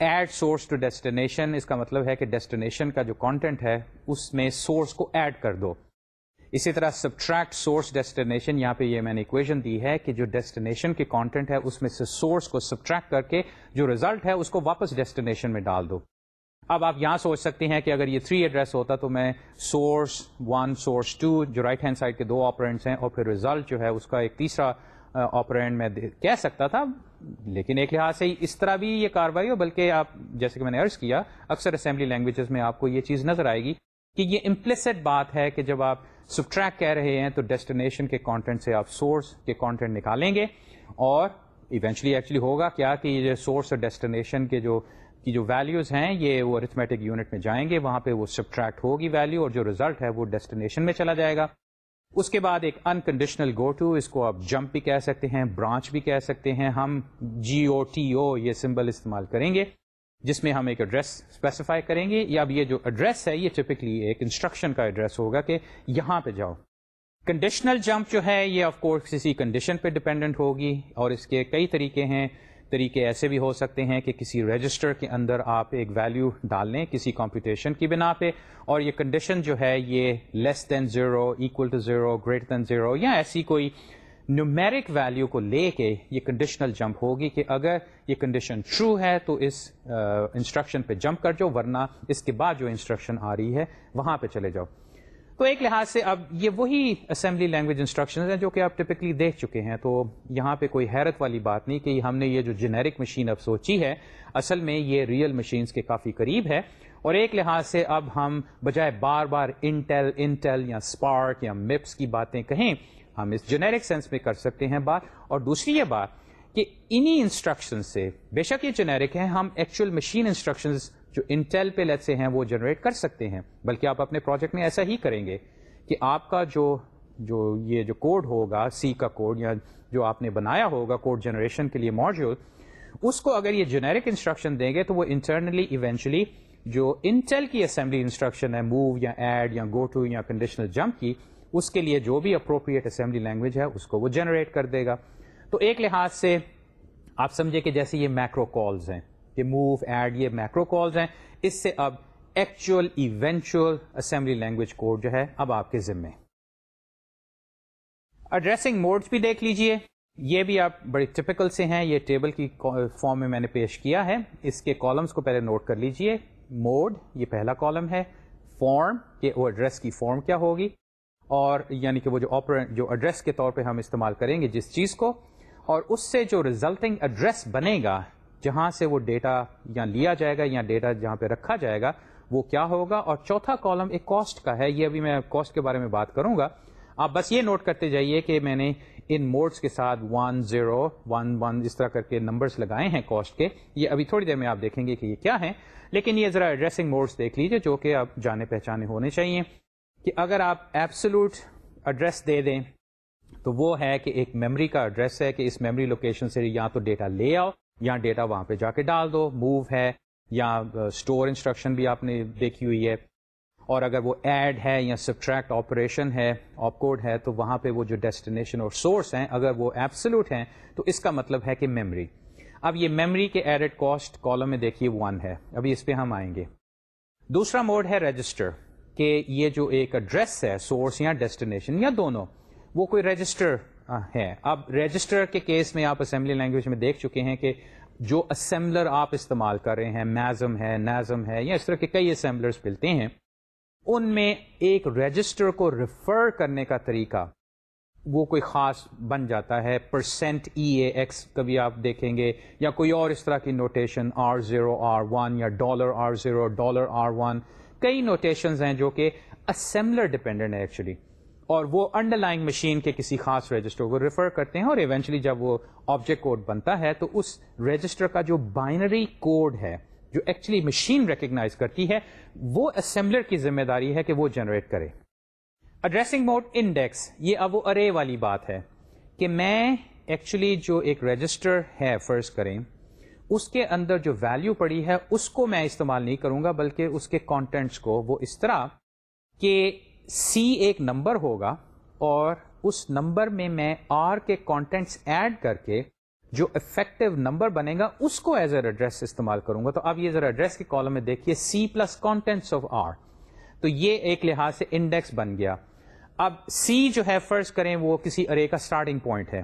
ایڈ سورس ٹو ڈیسٹینیشن اس کا مطلب ہے کہ ڈیسٹینیشن کا جو کانٹینٹ ہے، اس میں سورس کو ایڈ کر دو۔ اسی طرح سبٹریکٹ سورس ڈیسٹینیشن یہاں پہ یہ میں نے اکویژن دی ہے کہ جو ڈیسٹینیشن کے کانٹینٹ ہے، اس میں سے سورس کو سبٹریکٹ کر کے جو ریزلٹ ہے، اس کو واپس ڈیسٹینیشن میں ڈال دو۔ اب آپ یہاں سوچ سکتے ہیں کہ اگر یہ تھری ایڈریس ہوتا تو میں سورس ون سورس ٹو جو رائٹ ہینڈ سائڈ کے دو آپرینٹس ہیں، اور پھر ریزلٹ جو ہے، اس کا ایک تیسرا آپرینٹ میں کہہ سکتا تھا۔ لیکن ایک لحاظ سے اس طرح بھی یہ کاروائی ہو، بلکہ آپ جیسے کہ میں نے ارض کیا، اکثر اسمبلی لینگویجز میں آپ کو یہ چیز نظر آئے گی کہ یہ امپلسڈ بات ہے کہ جب آپ سبٹریک کہہ رہے ہیں تو ڈیسٹینیشن کے کانٹینٹ سے آپ سورس کے کانٹینٹ نکالیں گے اور ایونچلی ایکچولی ہوگا کیا کہ یہ جو سورس اور ڈیسٹینیشن کے جو کی جو ویلیوز ہیں، یہ وہ ارتھمیٹک یونٹ میں جائیں گے، وہاں پہ وہ سبٹریکٹ ہوگی ویلیو اور جو ریزلٹ ہے وہ ڈیسٹینیشن میں چلا جائے گا۔ اس کے بعد ایک انکنڈیشنل گو ٹو اس کو آپ جمپ بھی کہہ سکتے ہیں برانچ بھی کہہ سکتے ہیں۔ ہم جی او ٹی او یہ سمبل استعمال کریں گے، جس میں ہم ایک ایڈریس اسپیسیفائی کریں گے۔ یا اب یہ جو ایڈریس ہے، یہ ٹپکلی ایک انسٹرکشن کا ایڈریس ہوگا کہ یہاں پہ جاؤ۔ کنڈیشنل جمپ جو ہے، یہ آف کورس کسی کنڈیشن پہ ڈپینڈنٹ ہوگی اور اس کے کئی طریقے ہیں۔ طریقے ایسے بھی ہو سکتے ہیں کہ کسی رجسٹر کے اندر آپ ایک ویلو ڈال لیں کسی کمپیوٹیشن کی بنا پہ اور یہ کنڈیشن جو ہے یہ less than zero equal to zero greater than zero یا ایسی کوئی نیومیرک ویلو کو لے کے یہ کنڈیشنل جمپ ہوگی کہ اگر یہ کنڈیشن ٹرو ہے تو اس انسٹرکشن پہ جمپ کر جاؤ ورنہ اس کے بعد جو انسٹرکشن آ رہی ہے وہاں پہ چلے جاؤ۔ تو ایک لحاظ سے اب یہ وہی اسمبلی لینگویج انسٹرکشن ہیں جو کہ آپ ٹپکلی دیکھ چکے ہیں۔ تو یہاں پہ کوئی حیرت والی بات نہیں کہ ہم نے یہ جو جنیرک مشین اب سوچی ہے، اصل میں یہ ریئل مشینز کے کافی قریب ہے۔ اور ایک لحاظ سے اب ہم بجائے بار بار انٹیل انٹیل یا اسپارک یا مپس کی باتیں کہیں، ہم اس جنیرک سینس میں کر سکتے ہیں بات۔ اور دوسری یہ بات کہ انہی انسٹرکشن سے، بے شک یہ جنیرک ہیں، ہم ایکچوئل مشین انسٹرکشنز جو انٹیل پہ لیٹ سے ہیں، وہ جنریٹ کر سکتے ہیں۔ بلکہ آپ اپنے پروجیکٹ میں ایسا ہی کریں گے کہ آپ کا جو جو یہ جو کوڈ ہوگا سی کا کوڈ یا جو آپ نے بنایا ہوگا کوڈ جنریشن کے لیے موجود اس کو اگر یہ جنیرک انسٹرکشن دیں گے تو وہ انٹرنلی ایونچولی جو انٹیل کی اسمبلی انسٹرکشن ہے موو یا ایڈ یا گو ٹو یا کنڈیشنل جمپ کی، اس کے لیے جو بھی اپروپریٹ اسمبلی لینگویج ہے، اس کو وہ جنریٹ کر دے گا۔ تو ایک لحاظ سے آپ سمجھے کہ جیسے یہ میکرو کالز ہیں۔ کہ موو ایڈ یہ میکرو کالز ہیں۔ اس سے اب actual eventual assembly language code جو ہے اب آپ کے ذمے۔ ایڈریسنگ موڈس بھی دیکھ لیجیے۔ یہ بھی آپ بڑی ٹپکل سے ہیں۔ یہ ٹیبل کی فارم میں میں نے پیش کیا ہے۔ اس کے کالمس کو پہلے نوٹ کر لیجیے۔ موڈ یہ پہلا کالم ہے۔ فارم کہ وہ ایڈریس کی فارم کیا ہوگی۔ اور یعنی کہ وہ جو آپرینٹ جو ایڈریس کے طور پہ ہم استعمال کریں گے جس چیز کو۔ اور اس سے جو ریزلٹنگ ایڈریس بنے گا جہاں سے وہ ڈیٹا یا لیا جائے گا یا ڈیٹا جہاں پہ رکھا جائے گا، وہ کیا ہوگا؟ اور چوتھا کالم ایک کاسٹ کا ہے، یہ ابھی میں کاسٹ کے بارے میں بات کروں گا۔ آپ بس یہ نوٹ کرتے جائیے کہ میں نے ان موڈس کے ساتھ ون زیرو ون ون اس طرح کر کے نمبرس لگائے ہیں کاسٹ کے۔ یہ ابھی تھوڑی دیر میں آپ دیکھیں گے کہ یہ کیا ہے لیکن یہ ذرا ایڈریسنگ موڈس دیکھ لیجیے جو کہ آپ جانے پہچانے ہونے چاہیے۔ کہ اگر آپ ایبسلوٹ ایڈریس دے دیں، تو وہ ہے کہ ایک میموری کا ایڈریس ہے کہ اس میموری لوکیشن سے یا تو ڈیٹا لے آؤ یا ڈیٹا وہاں پہ جا کے ڈال دو۔ موو ہے یا اسٹور انسٹرکشن بھی آپ نے دیکھی ہوئی ہے۔ اور اگر وہ ایڈ ہے یا سبٹریکٹ آپریشن ہے آپ کوڈ ہے، تو وہاں پہ وہ جو ڈیسٹینیشن اور سورس ہیں، اگر وہ ایپسلوٹ ہیں، تو اس کا مطلب ہے کہ میموری اب یہ میموری کے ایڈڈ کاسٹ کالم میں دیکھیے ون ہے۔ ابھی اس پہ ہم آئیں گے۔ دوسرا موڈ ہے رجسٹر کہ یہ جو ایک ایڈریس ہے سورس یا ڈیسٹینیشن یا دونوں، وہ کوئی رجسٹر ہے۔ اب رجسٹر کے کیس میں آپ اسمبلی لینگویج میں دیکھ چکے ہیں کہ جو اسمبلر آپ استعمال کر رہے ہیں میزم ہے نیزم ہے، یا اس طرح کے کئی اسمبلرس ملتے ہیں، ان میں ایک رجسٹر کو ریفر کرنے کا طریقہ وہ کوئی خاص بن جاتا ہے۔ پرسینٹ ای اے ایکس کبھی آپ دیکھیں گے، یا کوئی اور اس طرح کی notation R zero R one یا dollar R zero dollar R one کئی نوٹیشنز ہیں جو کہ اسمبلر ڈپینڈنٹ ہے ایکچولی اور وہ انڈر لائن مشین کے کسی خاص رجسٹر کو ریفر کرتے ہیں اور ایونچولی جب وہ آبجیکٹ کوڈ بنتا ہے تو اس رجسٹر کا جو بائنری کوڈ ہے، جو ایکچولی مشین ریکگنائز کرتی ہے، وہ اسمبلر کی ذمہ داری ہے کہ وہ جنریٹ کرے۔ ایڈریسنگ موڈ انڈیکس یہ اب وہ ارے والی بات ہے کہ میں ایکچولی جو ایک رجسٹر ہے فرض کریں، اس کے اندر جو ویلو پڑی ہے، اس کو میں استعمال نہیں کروں گا، بلکہ اس کے کانٹینٹس کو وہ اس طرح کہ سی ایک نمبر ہوگا اور اس نمبر میں میں آر کے کانٹینٹس ایڈ کر کے جو افیکٹو نمبر بنے گا اس کو ایز اے ایڈریس استعمال کروں گا۔ تو اب یہ ذرا ایڈریس کے کالم میں دیکھیے C plus contents of R تو یہ ایک لحاظ سے انڈیکس بن گیا۔ اب سی جو ہے فرض کریں وہ کسی ارے کا اسٹارٹنگ پوائنٹ ہے۔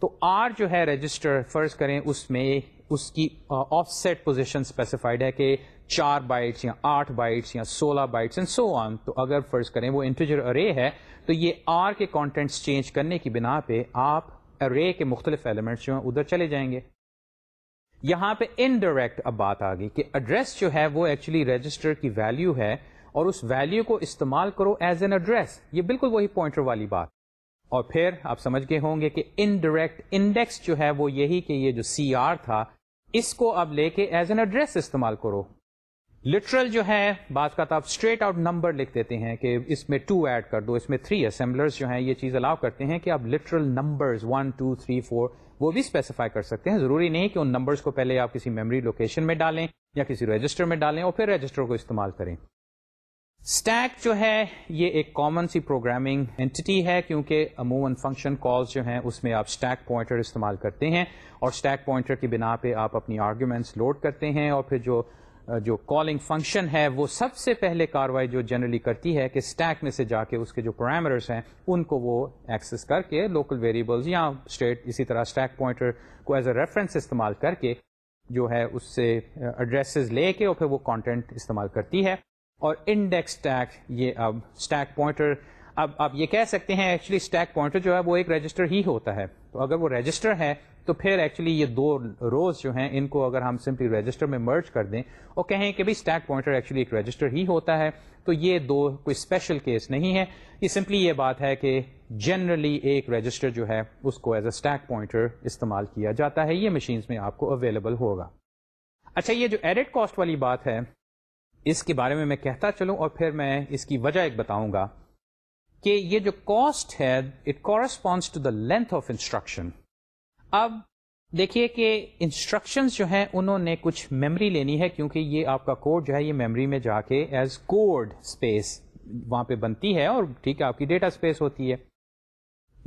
تو آر جو ہے رجسٹر فرض کریں اس میں اس کی آف سیٹ پوزیشن اسپیسیفائڈ ہے کہ چار بائٹس یا آٹھ بائٹس یا سولہ بائٹس اینڈ سو آن تو اگر فرض کریں وہ انٹیجر ارے ہے، تو یہ آر کے کانٹینٹس چینج کرنے کی بنا پہ آپ ارے کے مختلف ایلیمنٹس جو ہیں ادھر چلے جائیں گے۔ یہاں پہ انڈائریکٹ اب بات آ گئی کہ ایڈریس جو ہے وہ ایکچولی رجسٹر کی ویلو ہے اور اس ویلو کو استعمال کرو ایز این ایڈریس یہ بالکل وہی پوائنٹر والی بات۔ اور پھر آپ سمجھ گئے ہوں گے کہ انڈائریکٹ انڈیکس جو ہے وہ یہی کہ یہ جو سی آر تھا، اس کو اب لے کے ایز این ایڈریس استعمال کرو۔ لٹرل جو ہے بات کا تو آپ اسٹریٹ آؤٹ نمبر لکھ دیتے ہیں کہ اس میں ٹو ایڈ کر دو، اس میں تھری اسمبلرس جو ہیں، یہ چیز الاؤ کرتے ہیں کہ آپ literal number one two three four وہ بھی اسپیسیفائی کر سکتے ہیں۔ ضروری نہیں کہ ان نمبرس کو پہلے آپ کسی میموری لوکیشن میں ڈالیں یا کسی رجسٹر میں ڈالیں اور پھر رجسٹر کو استعمال کریں۔ اسٹیک جو ہے، یہ ایک کامن سی پروگرامنگ اینٹی ہے کیونکہ عموماً فنکشن کالز جو ہیں، اس میں آپ اسٹیک پوائنٹر استعمال کرتے ہیں اور اسٹیک پوائنٹر کی بنا پہ آپ اپنی آرگیومنٹس لوڈ کرتے ہیں اور پھر جو جو کالنگ فنکشن ہے، وہ سب سے پہلے کاروائی جو جنرلی کرتی ہے کہ اسٹیک میں سے جا کے اس کے جو پرائمرس ہیں، ان کو وہ ایکسس کر کے لوکل ویریبلز یا اسٹیٹ اسی طرح اسٹیک پوائنٹر کو ایز اے ریفرنس استعمال کر کے جو ہے، اس سے ایڈریسز لے کے اور پھر وہ کانٹینٹ استعمال کرتی ہے۔ اور انڈیکس ٹیک یہ اب اسٹیک پوائنٹر اب آپ یہ کہہ سکتے ہیں ایکچولی اسٹیک پوائنٹر جو ہے، وہ ایک رجسٹر ہی ہوتا ہے۔ تو اگر وہ رجسٹر ہے تو پھر ایکچولی یہ دو روز جو ہیں، ان کو اگر ہم سمپلی رجسٹر میں مرچ کر دیں اور کہیں کہ اسٹیک پوائنٹر ایکچولی ایک رجسٹر ہی ہوتا ہے۔ تو یہ دو کوئی اسپیشل کیس نہیں ہے۔ یہ سمپلی یہ بات ہے کہ جنرلی ایک رجسٹر جو ہے، اس کو ایز اے اسٹیک پوائنٹر استعمال کیا جاتا ہے۔ یہ مشینس میں آپ کو اویلیبل ہوگا۔ اچھا یہ جو ایڈٹ کاسٹ والی بات ہے، اس کے بارے میں میں کہتا چلوں اور پھر میں اس کی وجہ ایک بتاؤں گا کہ یہ جو کاسٹ ہے it corresponds to the length of instruction اب دیکھیے کہ انسٹرکشنز جو ہیں انہوں نے کچھ میمری لینی ہے کیونکہ یہ آپ کا کوڈ جو ہے یہ میمری میں جا کے ایز کوڈ اسپیس وہاں پہ بنتی ہے اور ٹھیک ہے آپ کی ڈیٹا اسپیس ہوتی ہے۔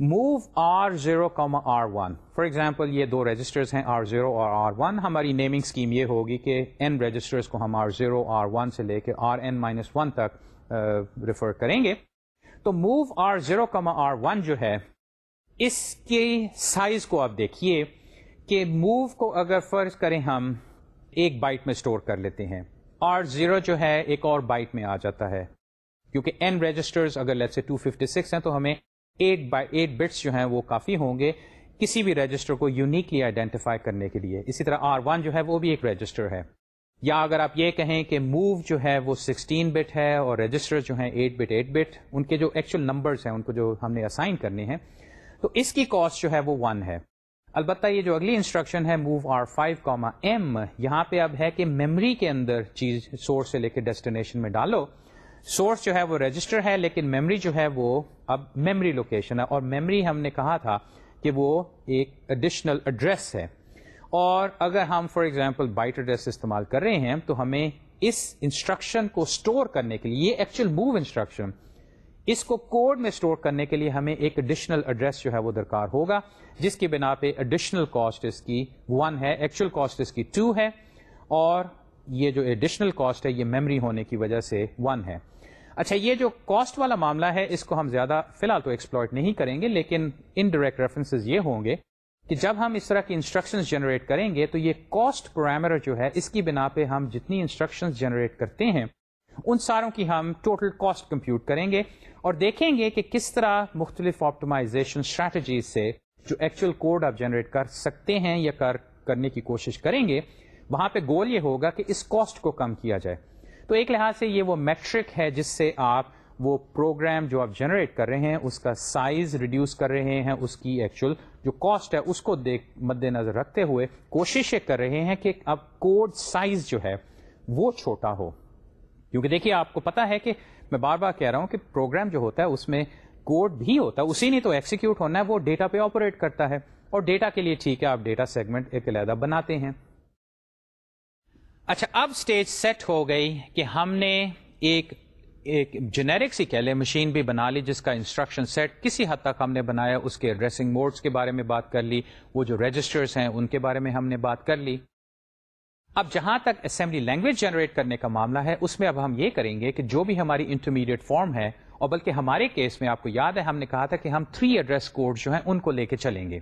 Move R zero comma R one for example یہ دو رجسٹرز ہیں آر زیرو اور آر ون ہماری نیمنگ اسکیم یہ ہوگی کہ این رجسٹرز کو ہم آر زیرو آر ون سے لے کے آر این مائنس ون تک ریفر کریں گے۔ تو move R zero comma R one جو ہے اس کے سائز کو آپ دیکھیے کہ موو کو اگر فرض کریں ہم ایک بائٹ میں اسٹور کر لیتے ہیں آر زیرو جو ہے ایک اور بائٹ میں آ جاتا ہے۔ کیونکہ این رجسٹرز اگر لیٹ سے 256 ہیں تو ہمیں ایٹ بائی ایٹ بٹس جو ہیں وہ کافی ہوں گے کسی بھی رجسٹر کو یونیکلی آئیڈینٹیفائی کرنے کے لیے۔ اسی طرح آر ون جو ہے وہ بھی ایک رجسٹر ہے۔ یا اگر آپ یہ کہیں کہ موو جو ہے وہ 16 بٹ ہے اور رجسٹر جو ہیں 8 بٹ 8 بٹ ان کے جو ایکچوئل نمبرز ہیں، ان کو جو ہم نے اسائن کرنے ہیں تو اس کی کاسٹ جو ہے وہ 1 ہے۔ البتہ یہ جو اگلی انسٹرکشن ہے move R five comma M یہاں پہ اب ہے کہ میمری کے اندر چیز سورس سے لے کے ڈیسٹینیشن میں ڈالو۔ سورس جو ہے وہ رجسٹر ہے، لیکن میمری جو ہے وہ اب میمری لوکیشن ہے۔ اور میمری ہم نے کہا تھا کہ وہ ایک ایڈیشنل ایڈریس ہے۔ اور اگر ہم فار ایگزامپل بائٹ ایڈریس استعمال کر رہے ہیں، تو ہمیں اس انسٹرکشن کو اسٹور کرنے کے لیے یہ ایکچوئل موو انسٹرکشن اس کو کوڈ میں اسٹور کرنے کے لیے ہمیں ایک ایڈیشنل ایڈریس جو ہے وہ درکار ہوگا، جس کی بنا پہ ایڈیشنل کاسٹ اس کی ون ہے ایکچوئل کاسٹ اس کی ٹو ہے، اور یہ جو ایڈیشنل کاسٹ ہے، یہ میمری ہونے کی وجہ سے ون ہے۔ اچھا یہ جو کاسٹ والا معاملہ ہے، اس کو ہم زیادہ فی الحال تو ایکسپلورٹ نہیں کریں گے، لیکن ان ڈائریکٹ ریفرنس یہ ہوں گے کہ جب ہم اس طرح کی انسٹرکشن جنریٹ کریں گے، تو یہ کاسٹ پرامر جو ہے، اس کی بنا پہ ہم جتنی انسٹرکشن جنریٹ کرتے ہیں ان ساروں کی ہم ٹوٹل کاسٹ کمپیوٹ کریں گے اور دیکھیں گے کہ کس طرح مختلف آپٹمائزیشن اسٹریٹجیز سے جو ایکچوئل کوڈ آپ جنریٹ کر سکتے ہیں یا کر، کرنے کی کوشش کریں گے، وہاں پہ گول یہ ہوگا کہ اس کاسٹ کو کم کیا جائے۔ تو ایک لحاظ سے یہ وہ میٹرک ہے جس سے آپ وہ پروگرام جو آپ جنریٹ کر رہے ہیں، اس کا سائز ریڈیوس کر رہے ہیں، اس کی ایکچوئل جو کاسٹ ہے، اس کو دیکھ مد نظر رکھتے ہوئے کوششیں کر رہے ہیں کہ اب کوڈ سائز جو ہے وہ چھوٹا ہو۔ کیونکہ دیکھیے، آپ کو پتا ہے کہ میں بار بار کہہ رہا ہوں کہ پروگرام جو ہوتا ہے، اس میں کوڈ بھی ہوتا ہے، اسی نے تو ایکسیکیوٹ ہونا ہے، وہ ڈیٹا پہ آپریٹ کرتا ہے۔ اور ڈیٹا کے لیے ٹھیک ہے، آپ ڈیٹا سیگمنٹ ایک علیحدہ بناتے ہیں۔ اچھا اب اسٹیج سیٹ ہو گئی کہ ہم نے ایک ایک جنیرک سی کہہ لیں مشین بھی بنا لی، جس کا انسٹرکشن سیٹ کسی حد تک ہم نے بنایا، اس کے ایڈریسنگ موڈس کے بارے میں بات کر لی، وہ جو رجسٹرس ہیں، ان کے بارے میں ہم نے بات کر لی۔ اب جہاں تک اسمبلی لینگویج جنریٹ کرنے کا معاملہ ہے، اس میں اب ہم یہ کریں گے کہ جو بھی ہماری انٹرمیڈیٹ فارم ہے، اور بلکہ ہمارے کیس میں آپ کو یاد ہے، ہم نے کہا تھا کہ ہم تھری ایڈریس کوڈ جو ہیں، ان کو لے کے چلیں گے۔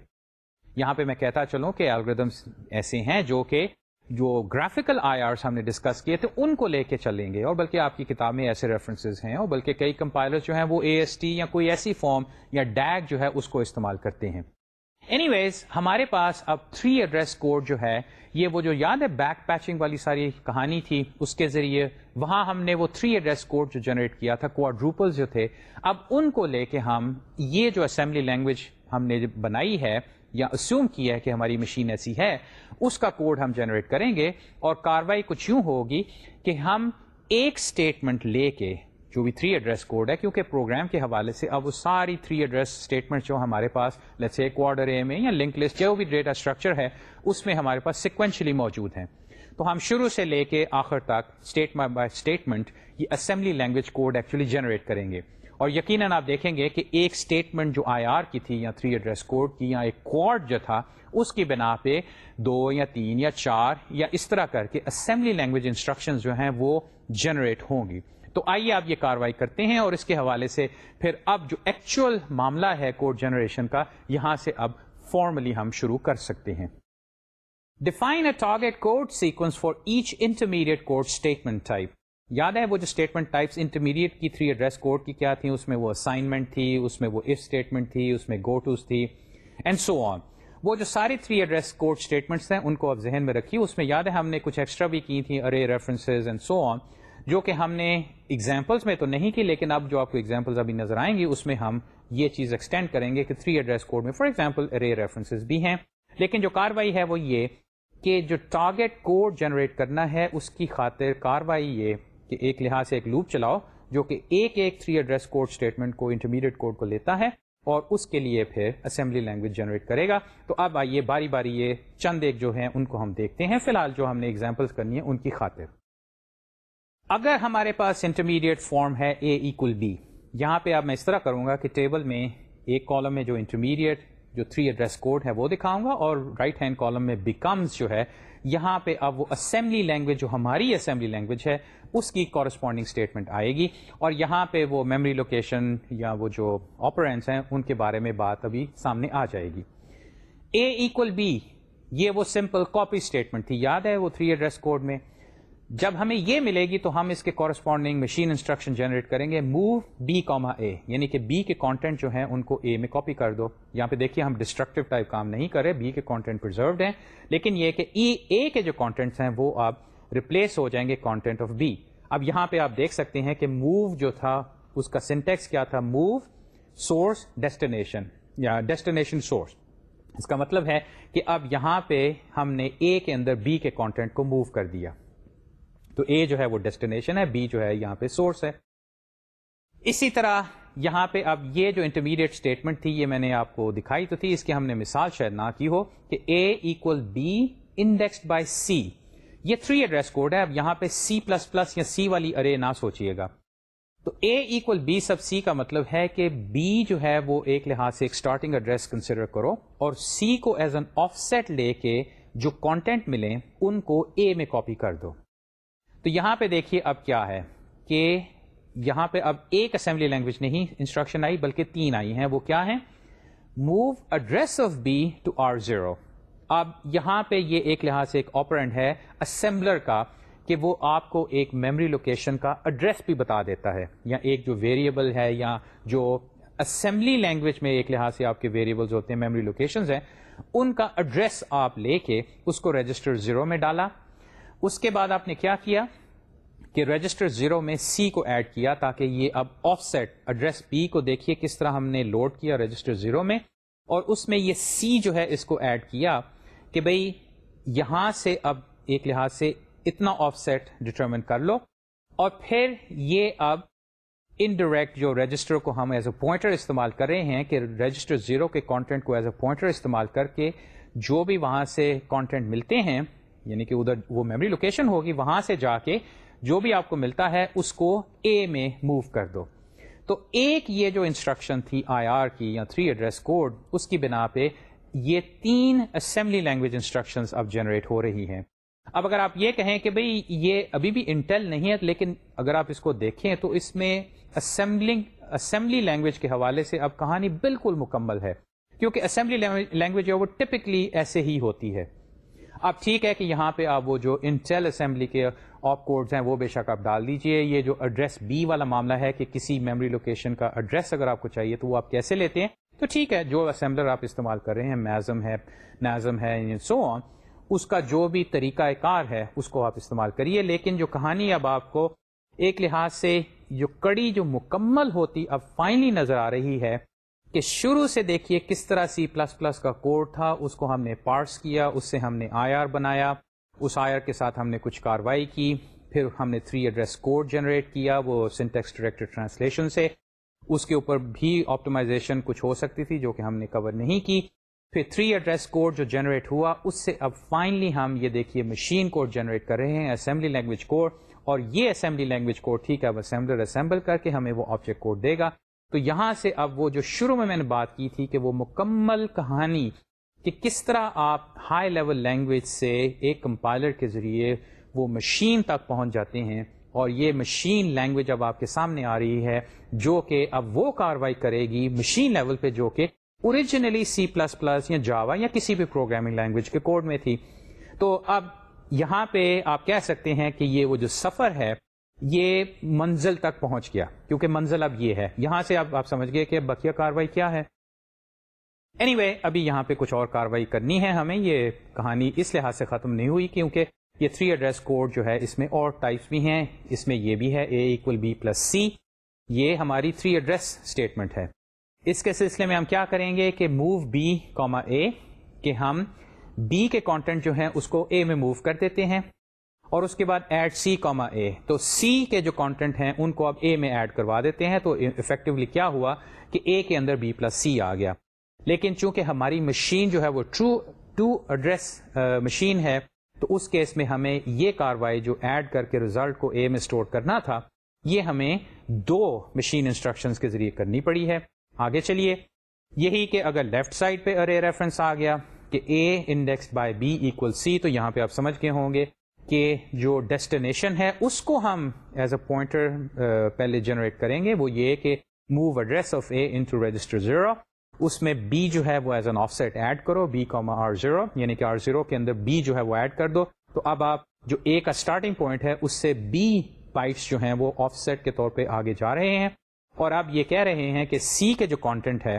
یہاں پہ میں کہتا چلوں کہ الگریدمس ایسے ہیں جو کہ جو گرافیکل آئی آرس ہم نے ڈسکس کیے تھے، ان کو لے کے چلیں گے۔ اور بلکہ آپ کی کتاب میں ایسے ریفرنسز ہیں، اور بلکہ کئی کمپائلر جو ہیں، وہ اے ایس ٹی یا کوئی ایسی فارم یا ڈیگ جو ہے، اس کو استعمال کرتے ہیں۔ اینی ویز ہمارے پاس اب تھری ایڈریس کوڈ جو ہے، یہ وہ جو یاد ہے بیک پیچنگ والی ساری کہانی تھی، اس کے ذریعے وہاں ہم نے وہ تھری ایڈریس کوڈ جو جنریٹ کیا تھا کوڈروپل جو تھے، اب ان کو لے کے ہم یہ جو اسمبلی لینگویج ہم نے بنائی ہے یا اسیوم کیا ہے کہ ہماری مشین ایسی ہے، اس کا کوڈ ہم جنریٹ کریں گے اور کاروائی کچھ یوں ہوگی کہ ہم ایک اسٹیٹمنٹ لے کے جو بھی تھری ایڈریس کوڈ ہے، کیونکہ پروگرام کے حوالے سے اب وہ ساری تھری ایڈریس اسٹیٹمنٹ جو ہمارے پاس لیٹس کوارڈر اے میں یا لنک لسٹ جو بھی ڈیٹا اسٹرکچر ہے، اس میں ہمارے پاس سیکوینشلی موجود ہیں۔ تو ہم شروع سے لے کے آخر تک اسٹیٹمنٹ بائی اسٹیٹمنٹ یہ assembly language code actually generate کریں گے۔ اور یقیناً آپ دیکھیں گے کہ ایک اسٹیٹمنٹ جو آئی آر کی تھی یا تھری ایڈریس کوڈ کی یا ایک کوڈ جو تھا، اس کی بنا پہ دو یا تین یا چار یا اس طرح کر کے اسمبلی لینگویج انسٹرکشن جو ہیں وہ جنریٹ ہوں گی۔ تو آئیے آپ یہ کاروائی کرتے ہیں اور اس کے حوالے سے پھر اب جو ایکچوئل معاملہ ہے کوڈ جنریشن کا، یہاں سے اب فارملی ہم شروع کر سکتے ہیں۔ Define a target code sequence for each intermediate code statement type یاد ہے وہ جو اسٹیٹمنٹ ٹائپس انٹرمیڈیٹ کی تھری ایڈریس کوڈ کی کیا تھی اس میں وہ اسائنمنٹ تھی، اس میں وہ اف اسٹیٹمنٹ تھی، اس میں گو ٹوز تھی اینڈ سو آن وہ جو ساری تھری ایڈریس کوڈ اسٹیٹمنٹس ہیں، ان کو آپ ذہن میں رکھیے، اس میں یاد ہے ہم نے کچھ ایکسٹرا بھی کی تھی ارے ریفرنسز اینڈ سو آن جو کہ ہم نے ایگزامپلس میں تو نہیں کی، لیکن اب جو آپ کو ایگزامپلس ابھی نظر آئیں گی، اس میں ہم یہ چیز ایکسٹینڈ کریں گے کہ تھری ایڈریس کوڈ میں فار ایگزامپل ارے ریفرنسز بھی ہیں۔ لیکن جو کاروائی ہے وہ یہ کہ جو ٹارگیٹ کوڈ جنریٹ کرنا ہے، اس کی خاطر کاروائی یہ کہ ایک لحاظ سے ایک لوپ چلاؤ، جو کہ ایک ایک تھری ایڈریس کوڈ اسٹیٹمنٹ کو انٹرمیڈیٹ کوڈ کو لیتا ہے اور اس کے لیے پھر اسمبلی لینگویج جنریٹ کرے گا۔ تو اب آئیے باری باری یہ چند ایک جو ہیں، ان کو ہم دیکھتے ہیں۔ فی الحال جو ہم نے ایگزامپلس کرنی ہے ان کی خاطر۔ اگر ہمارے پاس انٹرمیڈیٹ فارم ہے اے ایکول بی یہاں پہ اب میں اس طرح کروں گا کہ ٹیبل میں ایک کالم میں جو انٹرمیڈیٹ جو تھری ایڈریس کوڈ ہے وہ دکھاؤں گا اور رائٹ ہینڈ کالم میں بیکمز جو ہے، یہاں پہ اب وہ اسمبلی لینگویج جو ہماری اسمبلی لینگویج ہے، اس کی کورسپونڈنگ اسٹیٹمنٹ آئے گی اور یہاں پہ وہ میموری لوکیشن یا وہ جو آپرینس ہیں، ان کے بارے میں بات ابھی سامنے آ جائے گی۔ اے ایکول بی یہ وہ سمپل کاپی اسٹیٹمنٹ تھی، یاد ہے وہ تھری ایڈریس کوڈ میں؟ جب ہمیں یہ ملے گی تو ہم اس کے کورسپونڈنگ مشین انسٹرکشن جنریٹ کریں گے موو بی کوما اے یعنی کہ بی کے کانٹینٹ جو ہیں ان کو اے میں کاپی کر دو. یہاں پہ دیکھیے ہم ڈسٹرکٹیو ٹائپ کام نہیں کرے بی کے کانٹینٹ پرزروڈ ہیں. لیکن یہ کہ e, ای اے کے جو کانٹینٹس ہیں وہ آپ ریپلیس ہو جائیں گے کانٹینٹ آف بی اب یہاں پہ آپ دیکھ سکتے ہیں کہ موو جو تھا، اس کا سنٹیکس کیا تھا؟ موو سورس ڈیسٹینیشن یا ڈیسٹینیشن سورس اس کا مطلب ہے کہ اب یہاں پہ ہم نے اے کے اندر بی کے کانٹینٹ کو موو کر دیا. تو اے جو ہے وہ ڈیسٹینیشن ہے بی جو ہے یہاں پہ سورس ہے۔ اسی طرح یہاں پہ اب یہ جو انٹرمیڈیٹ اسٹیٹمنٹ تھی، یہ میں نے آپ کو دکھائی تو تھی، اس کی ہم نے مثال شاید نہ کی ہو کہ A equal B indexed by C یہ تھری ایڈریس کوڈ ہے، اب یہاں پہ سی پلس پلس یا سی والی ارے نہ سوچیے گا۔ تو اے ایکول بی سب سی کا مطلب ہے کہ بی جو ہے وہ ایک لحاظ سے ایک اسٹارٹنگ ایڈریس کنسیڈر کرو اور سی کو ایز این آف سیٹ لے کے جو کانٹینٹ ملیں، ان کو اے میں کاپی کر دو۔ تو یہاں پہ دیکھیے اب کیا ہے کہ یہاں پہ اب ایک اسمبلی لینگویج نہیں انسٹرکشن آئی بلکہ تین آئی ہیں، وہ کیا ہے move address of B to R zero اب یہاں پہ یہ ایک لحاظ سے ایک آپرینٹ ہے اسمبلر کا، کہ وہ آپ کو ایک میموری لوکیشن کا ایڈریس بھی بتا دیتا ہے۔ یا ایک جو ویریبل ہے، یا جو اسمبلی لینگویج میں ایک لحاظ سے آپ کے ویریبلز ہوتے ہیں میموری لوکیشنز ہیں، ان کا ایڈریس آپ لے کے اس کو رجسٹر زیرو میں ڈالا۔ اس کے بعد آپ نے کیا کیا کہ رجسٹر زیرو میں سی کو ایڈ کیا تاکہ یہ اب آف سیٹ ایڈریس بی کو دیکھیے کس طرح ہم نے لوڈ کیا رجسٹر زیرو میں اور اس میں یہ سی جو ہے اس کو ایڈ کیا کہ بھئی یہاں سے اب ایک لحاظ سے اتنا آف سیٹ ڈٹرمن کر لو اور پھر یہ اب انڈائریکٹ جو رجسٹر کو ہم ایز اے پوائنٹر استعمال کر رہے ہیں کہ رجسٹر زیرو کے کانٹینٹ کو ایز اے پوائنٹر استعمال کر کے جو بھی وہاں سے کانٹینٹ ملتے ہیں یعنی کہ ادھر وہ میموری لوکیشن ہوگی، وہاں سے جا کے جو بھی آپ کو ملتا ہے، اس کو اے میں موو کر دو۔ تو ایک یہ جو انسٹرکشن تھی آئی آر کی یا تھری ایڈریس کوڈ اس کی بنا پہ یہ تین اسمبلی لینگویج انسٹرکشن اب جنریٹ ہو رہی ہیں۔ اب اگر آپ یہ کہیں کہ بھئی یہ ابھی بھی انٹیل نہیں ہے، لیکن اگر آپ اس کو دیکھیں تو اس میں اسمبلنگ اسمبلی لینگویج کے حوالے سے اب کہانی بالکل مکمل ہے۔ کیونکہ اسمبلی لینگویج جو وہ ٹپکلی ایسے ہی ہوتی ہے۔ اب ٹھیک ہے کہ یہاں پہ آپ وہ جو انٹیل اسمبلی کے آپ کوڈز ہیں وہ بے شک آپ ڈال دیجیے۔ یہ جو ایڈریس بی والا معاملہ ہے کہ کسی میموری لوکیشن کا ایڈریس اگر آپ کو چاہیے تو وہ آپ کیسے لیتے ہیں؟ تو ٹھیک ہے، جو اسمبلر آپ استعمال کر رہے ہیں میزم ہے نازم ہے سو آن اس کا جو بھی طریقہ کار ہے، اس کو آپ استعمال کریے۔ لیکن جو کہانی اب آپ کو ایک لحاظ سے جو کڑی، جو مکمل ہوتی اب فائنلی نظر آ رہی ہے کہ شروع سے دیکھیے کس طرح سی پلس پلس کا کوڈ تھا، اس کو ہم نے پارٹس کیا، اس سے ہم نے آئی آر بنایا، اس آئی آر کے ساتھ ہم نے کچھ کاروائی کی، پھر ہم نے تھری ایڈریس کوڈ جنریٹ کیا وہ سنٹیکس ڈائریکٹر ٹرانسلیشن سے۔ اس کے اوپر بھی آپٹمائزیشن کچھ ہو سکتی تھی جو کہ ہم نے کور نہیں کی۔ پھر تھری ایڈریس کوڈ جو جنریٹ ہوا، اس سے اب فائنلی ہم یہ دیکھیے مشین کوڈ جنریٹ کر رہے ہیں اسمبلی لینگویج کوڈ اور یہ اسمبلی لینگویج کوڈ ٹھیک ہے، اب اسمبلر اسمبل کر کے ہمیں وہ آبجیکٹ کوڈ دے گا۔ تو یہاں سے اب وہ جو شروع میں میں نے بات کی تھی کہ وہ مکمل کہانی کہ کس طرح آپ ہائی لیول لینگویج سے ایک کمپائلر کے ذریعے وہ مشین تک پہنچ جاتے ہیں اور یہ مشین لینگویج اب آپ کے سامنے آ رہی ہے جو کہ اب وہ کاروائی کرے گی مشین لیول پہ جو کہ اوریجنلی سی پلس پلس یا جاوا یا کسی بھی پروگرامنگ لینگویج کے کوڈ میں تھی۔ تو اب یہاں پہ آپ کہہ سکتے ہیں کہ یہ وہ جو سفر ہے یہ منزل تک پہنچ گیا کیونکہ منزل اب یہ ہے۔ یہاں سے اب آپ سمجھ گئے کہ بقیہ کاروائی کیا ہے۔ اینی anyway, ابھی یہاں پہ کچھ اور کاروائی کرنی ہے ہمیں۔ یہ کہانی اس لحاظ سے ختم نہیں ہوئی کیونکہ یہ تھری ایڈریس کوڈ جو ہے اس میں اور ٹائپس بھی ہیں۔ اس میں یہ بھی ہے اے بی پلس سی یہ ہماری تھری ایڈریس اسٹیٹمنٹ ہے۔ اس کے سلسلے میں ہم کیا کریں گے کہ موو بی کوما اے کہ ہم بی کے کانٹینٹ جو ہیں اس کو اے میں موو کر دیتے ہیں۔ اور اس کے بعد ایڈ سی کاما اے تو سی کے جو کانٹینٹ ہیں، ان کو اب اے میں ایڈ کروا دیتے ہیں تو افیکٹولی کیا ہوا کہ اے کے اندر بی پلس سی آ گیا۔ لیکن چونکہ ہماری مشین جو ہے وہ ٹرو ٹو ایڈریس مشین ہے، تو اس کیس میں ہمیں یہ کاروائی جو ایڈ کر کے ریزلٹ کو اے میں اسٹور کرنا تھا، یہ ہمیں دو مشین انسٹرکشن کے ذریعے کرنی پڑی ہے۔ آگے چلیے۔ یہی کہ اگر لیفٹ سائڈ پہ ارے ریفرنس آ گیا کہ A index by B equal C تو یہاں پہ آپ سمجھ کے ہوں گے۔ کہ جو ڈیسٹینیشن ہے، اس کو ہم ایز اے پوائنٹر پہلے جنریٹ کریں گے، وہ یہ کہ move address of A into register zero اس میں بی جو ہے وہ as an offset add کرو بی کاما آر زیرو یعنی کہ آر زیرو کے اندر بی جو ہے وہ ایڈ کر دو۔ تو اب آپ جو اے کا اسٹارٹنگ پوائنٹ ہے، اس سے بی پائپس جو ہیں وہ آف سیٹ کے طور پہ آگے جا رہے ہیں۔ اور آپ یہ کہہ رہے ہیں کہ سی کے جو کانٹینٹ ہے،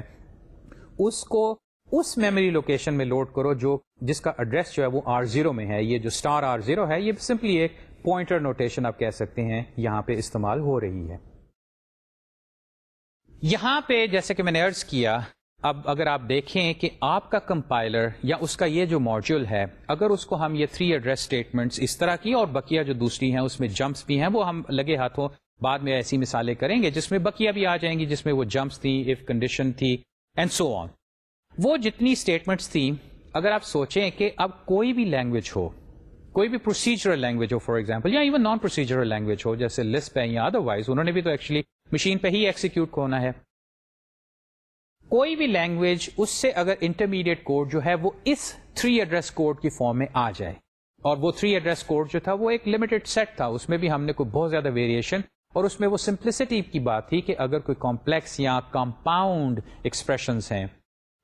اس کو اس میموری لوکیشن میں لوڈ کرو جو جس کا ایڈریس جو ہے وہ آر زیرو میں ہے. یہ جو اسٹار آر زیرو ہے، یہ سمپلی ایک پوائنٹر نوٹیشن آپ کہہ سکتے ہیں یہاں پہ استعمال ہو رہی ہے۔ یہاں پہ جیسے کہ میں نے ارض کیا، اب اگر آپ دیکھیں کہ آپ کا کمپائلر یا اس کا یہ جو ماڈیول ہے، اگر اس کو ہم یہ تھری ایڈریس اسٹیٹمنٹس اس طرح کی اور بقیہ جو دوسری ہیں، اس میں جمپس بھی ہیں، وہ ہم لگے ہاتھوں بعد میں ایسی مثالیں کریں گے جس میں بقیہ بھی آ جائیں گی، جس میں وہ جمپس تھی اف کنڈیشن تھی اینڈ سو آن وہ جتنی اسٹیٹمنٹس تھیں، اگر آپ سوچیں کہ اب کوئی بھی لینگویج ہو، کوئی بھی پروسیجرل لینگویج ہو فار ایگزامپل یا ایون نان پروسیجرل لینگویج ہو، جیسے لسپ ہے یا ادر وائز انہوں نے بھی تو ایکچولی مشین پہ ہی ایکسیکیوٹ ہونا ہے۔ کوئی بھی لینگویج اس سے اگر انٹرمیڈیٹ کوڈ جو ہے، وہ اس تھری ایڈریس کوڈ کی فارم میں آ جائے۔ اور وہ تھری ایڈریس کوڈ جو تھا، وہ ایک لمیٹڈ سیٹ تھا۔ اس میں بھی ہم نے کوئی بہت زیادہ ویریشن اور اس میں وہ سمپلسٹی کی بات تھی کہ اگر کوئی کمپلیکس یا کمپاؤنڈ ایکسپریشنس ہیں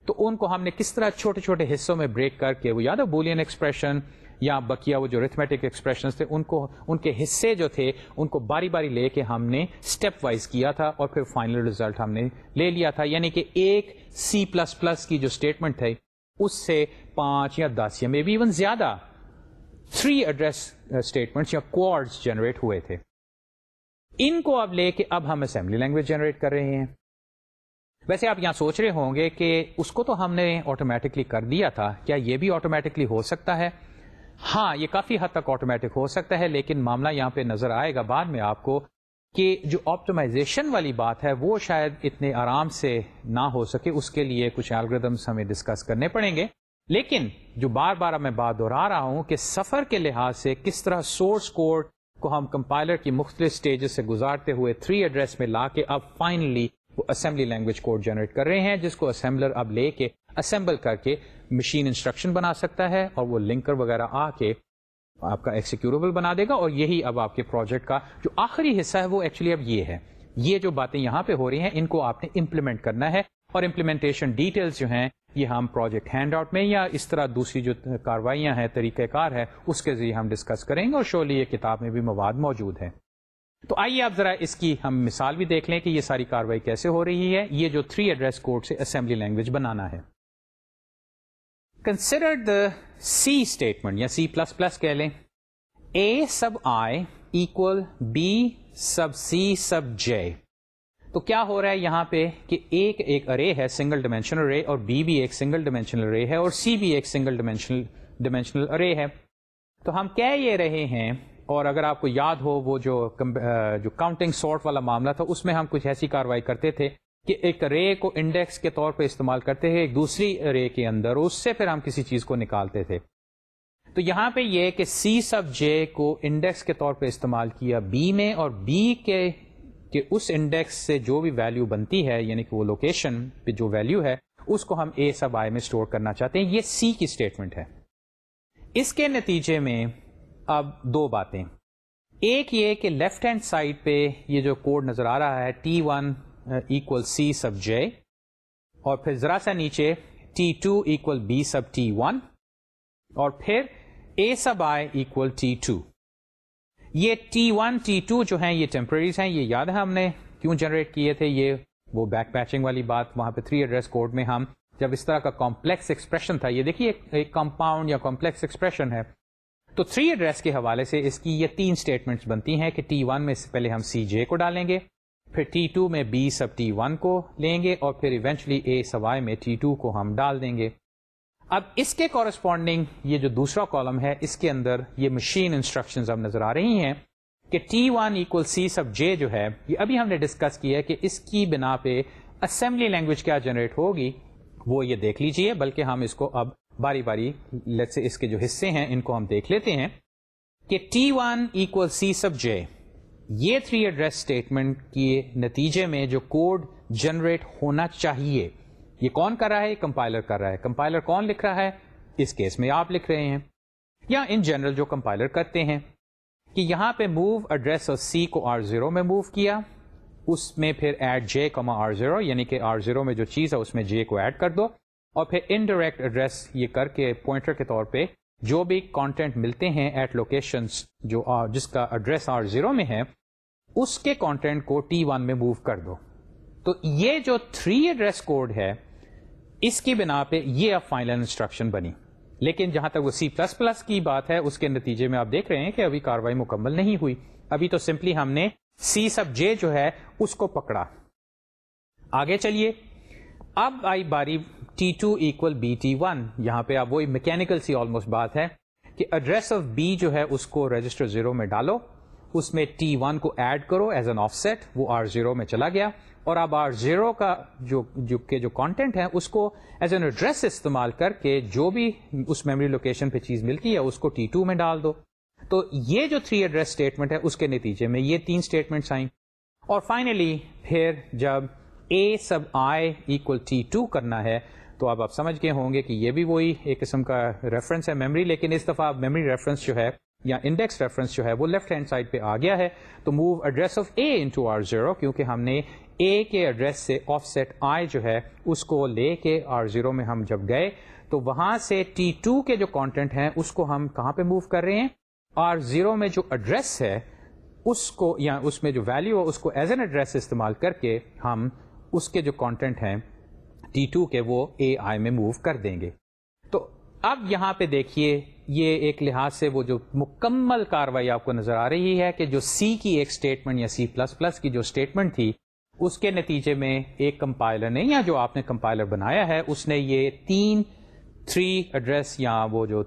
تو ان کو ہم نے کس طرح چھوٹے چھوٹے حصوں میں بریک کر کے وہ یاد ہے بولین ایکسپریشن یا بکیا وہ جو ریتھمیٹک ایکسپریشن تھے، ان کو، ان کے حصے جو تھے، ان کو باری باری لے کے ہم نے اسٹیپ وائز کیا تھا اور پھر فائنل ریزلٹ ہم نے لے لیا تھا۔ یعنی کہ ایک سی پلس پلس کی جو اسٹیٹمنٹ تھے، اس سے پانچ یا دس یا مے بی ایون زیادہ تھری ایڈریس اسٹیٹمنٹ یا کوڈس جنریٹ ہوئے تھے۔ ان کو اب لے کے اب ہم اسمبلی لینگویج جنریٹ کر رہے ہیں۔ ویسے آپ یہاں سوچ رہے ہوں گے کہ اس کو تو ہم نے آٹومیٹکلی کر دیا تھا، کیا یہ بھی آٹومیٹکلی ہو سکتا ہے؟ ہاں یہ کافی حد تک آٹومیٹک ہو سکتا ہے، لیکن معاملہ یہاں پہ نظر آئے گا بعد میں آپ کو کہ جو آپٹومائزیشن والی بات ہے، وہ شاید اتنے آرام سے نہ ہو سکے۔ اس کے لیے کچھ الگریدمس ہمیں ڈسکس کرنے پڑیں گے۔ لیکن جو بار بار میں بات دہرا رہا ہوں کہ سفر کے لحاظ سے کس طرح سورس کوڈ کو ہم کمپائلر کی مختلف سٹیجز سے گزارتے ہوئے تھری ایڈریس میں لا کے اب فائنلی وہ اسمبلی لینگویج کوڈ جنریٹ کر رہے ہیں، جس کو اسمبلر اب لے کے اسمبل کر کے مشین انسٹرکشن بنا سکتا ہے اور وہ لنکر وغیرہ آ کے آپ کا ایکسیکیوربل بنا دے گا اور یہی اب آپ کے پروجیکٹ کا جو آخری حصہ ہے، وہ ایکچولی اب یہ ہے۔ یہ جو باتیں یہاں پہ ہو رہی ہیں، ان کو آپ نے امپلیمنٹ کرنا ہے اور امپلیمنٹیشن ڈیٹیلز جو ہیں، یہ ہم پروجیکٹ ہینڈ آؤٹ میں یا اس طرح دوسری جو کاروائیاں ہیں، طریقہ کار ہے اس کے ذریعے ہم ڈسکس کریں گے اور شولی یہ کتاب میں بھی مواد موجود ہے تو آئیے آپ ذرا اس کی ہم مثال بھی دیکھ لیں کہ یہ ساری کاروائی کیسے ہو رہی ہے۔ یہ جو تھری ایڈریس کوڈ سے اسمبلی لینگویج بنانا ہے۔ کنسیڈر دا سی اسٹیٹمنٹ یا سی پلس پلس کہہ لیں۔ اے sub I equal B sub C sub جے تو کیا ہو رہا ہے یہاں پہ کہ ایک ایک ارے ہے سنگل ڈائمینشنل ارے اور بی بھی ایک سنگل ڈائمینشنل ارے ہے، اور سی بھی ایک سنگل ڈائمینشنل ڈائمینشنل ارے ہے۔ تو ہم کہہ یہ رہے ہیں اور اگر آپ کو یاد ہو وہ جو جو کاؤنٹنگ سارٹ والا معاملہ تھا، اس میں ہم کچھ ایسی کاروائی کرتے تھے کہ ایک رے کو انڈیکس کے طور پہ استعمال کرتے ہیں، ایک دوسری رے کے اندر اس سے پھر ہم کسی چیز کو نکالتے تھے۔ تو یہاں پہ یہ کہ سی سب جے کو انڈیکس کے طور پہ استعمال کیا بی میں، اور بی کے کہ اس انڈیکس سے جو بھی ویلو بنتی ہے یعنی کہ وہ لوکیشن پہ جو ویلو ہے، اس کو ہم اے سب آئی میں اسٹور کرنا چاہتے ہیں۔ یہ سی کی اسٹیٹمنٹ ہے۔ اس کے نتیجے میں اب دو باتیں۔ ایک یہ کہ لیفٹ ہینڈ سائڈ پہ یہ جو کوڈ نظر آ رہا ہے T one equal C sub J اور پھر ذرا سا نیچے T two equal B sub T one اور پھر A sub I equal T two یہ ٹی ون ٹی ٹو جو ہیں یہ ٹیمپرریز ہیں، یہ یاد ہے ہم نے کیوں جنریٹ کیے تھے؟ یہ وہ بیک پیچنگ والی بات، وہاں پہ تھری ایڈریس کوڈ میں ہم جب اس طرح کا کمپلیکس ایکسپریشن تھا، یہ دیکھیے ایک کمپاؤنڈ یا کمپلیکس ایکسپریشن ہے۔ تو تھری ایڈریس کے حوالے سے اس کی یہ تین اسٹیٹمنٹس بنتی ہیں کہ ٹی ون میں سے پہلے ہم سی جے کو ڈالیں گے، پھر ٹی ٹو میں بی سب ٹی ون کو لیں گے اور پھر ایونچلی اے سوائے میں ٹی ٹو کو ہم ڈال دیں گے۔ اب اس کے کورسپونڈنگ یہ جو دوسرا کالم ہے، اس کے اندر یہ مشین انسٹرکشن اب نظر آ رہی ہیں کہ T one equal C sub J جو ہے، یہ ابھی ہم نے ڈسکس کیا کہ اس کی بنا پہ اسمبلی لینگویج کیا جنریٹ ہوگی، وہ یہ دیکھ لیجیے، بلکہ ہم اس کو اب باری باری سے اس کے جو حصے ہیں، ان کو ہم دیکھ لیتے ہیں کہ T one equal C sub J یہ تھری ایڈریس اسٹیٹمنٹ کے نتیجے میں جو کوڈ جنریٹ ہونا چاہیے، یہ کون کر رہا ہے؟ کمپائلر کر رہا ہے۔ کمپائلر کون لکھ رہا ہے؟ اس کیس میں آپ لکھ رہے ہیں۔ یا ان جنرل جو کمپائلر کرتے ہیں، کہ یہاں پہ موو ایڈریس اور سی کو آر زیرو میں موو کیا، اس میں پھر ایڈ جے کما آر زیرو یعنی کہ آر زیرو میں جو چیز ہے، اس میں جے کو ایڈ کر دو۔ اور پھر انڈائریکٹ ایڈریس یہ کر کے پوائنٹر کے طور پہ جو بھی کانٹینٹ ملتے ہیں ایٹ لوکیشن جو جس کا ایڈریس آر زیرو میں ہے، اس کے کانٹینٹ کو ٹی ون میں موو کر دو۔ تو یہ جو تھری ایڈریس کوڈ ہے، اس کی بنا پہ یہ اب فائنل انسٹرکشن بنی۔ لیکن جہاں تک وہ سی پلس پلس کی بات ہے، اس کے نتیجے میں آپ دیکھ رہے ہیں کہ ابھی کاروائی مکمل نہیں ہوئی۔ ابھی تو سمپلی ہم نے سی سب جے جو ہے، اس کو پکڑا۔ آگے چلیے۔ اب آئی باری T two equal B T one یہاں پہ اب وہی میکینکل سی آلموسٹ بات ہے کہ ایڈریس آف بی جو ہے اس کو رجسٹر زیرو میں ڈالو، اس میں ٹی ون کو ایڈ کرو ایز این آف سیٹ وہ آر زیرو میں چلا گیا۔ اور اب آر زیرو کا جو جو کے جو کانٹینٹ ہے، اس کو ایز این ایڈریس استعمال کر کے جو بھی اس میموری لوکیشن پہ چیز ملتی ہے، اس کو ٹی ٹو میں ڈال دو۔ تو یہ جو تھری ایڈریس اسٹیٹمنٹ ہے، اس کے نتیجے میں یہ تین اسٹیٹمنٹس آئیں۔ اور فائنلی پھر جب A sub I equal T two کرنا ہے تو اب آپ سمجھ گئے ہوں گے کہ یہ بھی وہی ایک قسم کا ریفرنس ہے میموری لیکن اس دفعہ میموری ریفرنس جو ہے یا انڈیکس ریفرنس جو ہے وہ لیفٹ ہینڈ سائڈ پہ آ گیا ہے۔ تو move address of A into R zero کیونکہ ہم نے اے کے ایڈریس سے آف سیٹ آئی جو ہے اس کو لے کے آر زیرو میں ہم جب گئے، تو وہاں سے ٹی ٹو کے جو کانٹینٹ ہیں اس کو ہم کہاں پہ موو کر رہے ہیں؟ آر زیرو میں جو ایڈریس ہے اس کو یا اس میں جو ویلو ہے اس کو ایز این ایڈریس استعمال کر کے ہم اس کے جو کانٹینٹ ہیں ٹی ٹو کے وہ اے آئی میں موو کر دیں گے۔ تو اب یہاں پہ دیکھیے، یہ ایک لحاظ سے وہ جو مکمل کاروائی آپ کو نظر آ رہی ہے کہ جو سی کی ایک اسٹیٹمنٹ یا سی پلس پلس کی جو اسٹیٹمنٹ تھی، اس کے نتیجے میں ایک کمپائلر نے یا جو آپ نے کمپائلر بنایا ہے، اس نے یہ تین تھری ایڈریس یا وہ جو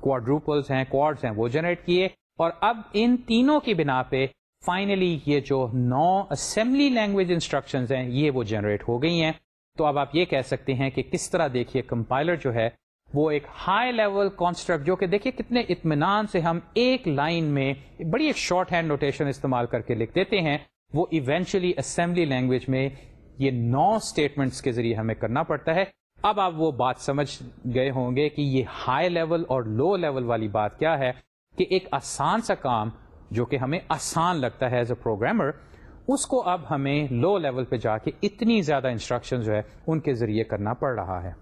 کوڈروپلس ہیں کوڈس ہیں، وہ جنریٹ کیے۔ اور اب ان تینوں کی بنا پہ فائنلی یہ جو نو اسمبلی لینگویج انسٹرکشن ہیں، یہ وہ جنریٹ ہو گئی ہیں۔ تو اب آپ یہ کہہ سکتے ہیں کہ کس طرح دیکھیے کمپائلر جو ہے، وہ ایک ہائی لیول کانسٹرکٹ جو کہ دیکھیے کتنے اطمینان سے ہم ایک لائن میں بڑی ایک شارٹ ہینڈ نوٹیشن استعمال کر کے لکھ دیتے ہیں۔ وہ ایونچولی اسمبلی لینگویج میں یہ نو اسٹیٹمنٹس کے ذریعے ہمیں کرنا پڑتا ہے۔ اب آپ وہ بات سمجھ گئے ہوں گے کہ یہ ہائی لیول اور لو لیول والی بات کیا ہے کہ ایک آسان سا کام جو کہ ہمیں آسان لگتا ہے ایز اے پروگرامر اس کو اب ہمیں لو لیول پہ جا کے اتنی زیادہ انسٹرکشن جو ہے ان کے ذریعے کرنا پڑ رہا ہے۔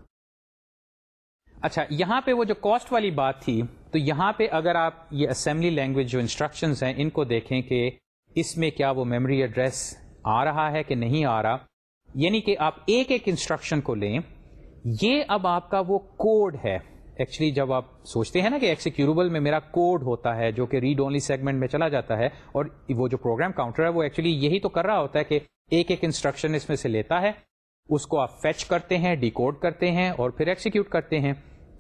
اچھا یہاں پہ وہ جو کاسٹ والی بات تھی، تو یہاں پہ اگر آپ یہ اسمبلی لینگویج جو انسٹرکشنز ہیں، ان کو دیکھیں کہ اس میں کیا وہ میموری ایڈریس آ رہا ہے کہ نہیں آ رہا؟ یعنی کہ آپ ایک ایک انسٹرکشن کو لیں، یہ اب آپ کا وہ کوڈ ہے۔ ایکچولی جب آپ سوچتے ہیں نا کہ ایکسیکیوربل میں میرا کوڈ ہوتا ہے جو کہ ریڈ اونلی سیگمنٹ میں چلا جاتا ہے اور وہ جو پروگرام کاؤنٹر ہے وہ ایکچولی یہی تو کر رہا ہوتا ہے کہ ایک ایک انسٹرکشن اس میں سے لیتا ہے، اس کو آپ فیچ کرتے ہیں ڈیکوڈ کرتے ہیں اور پھر ایکسیکیوٹ کرتے ہیں۔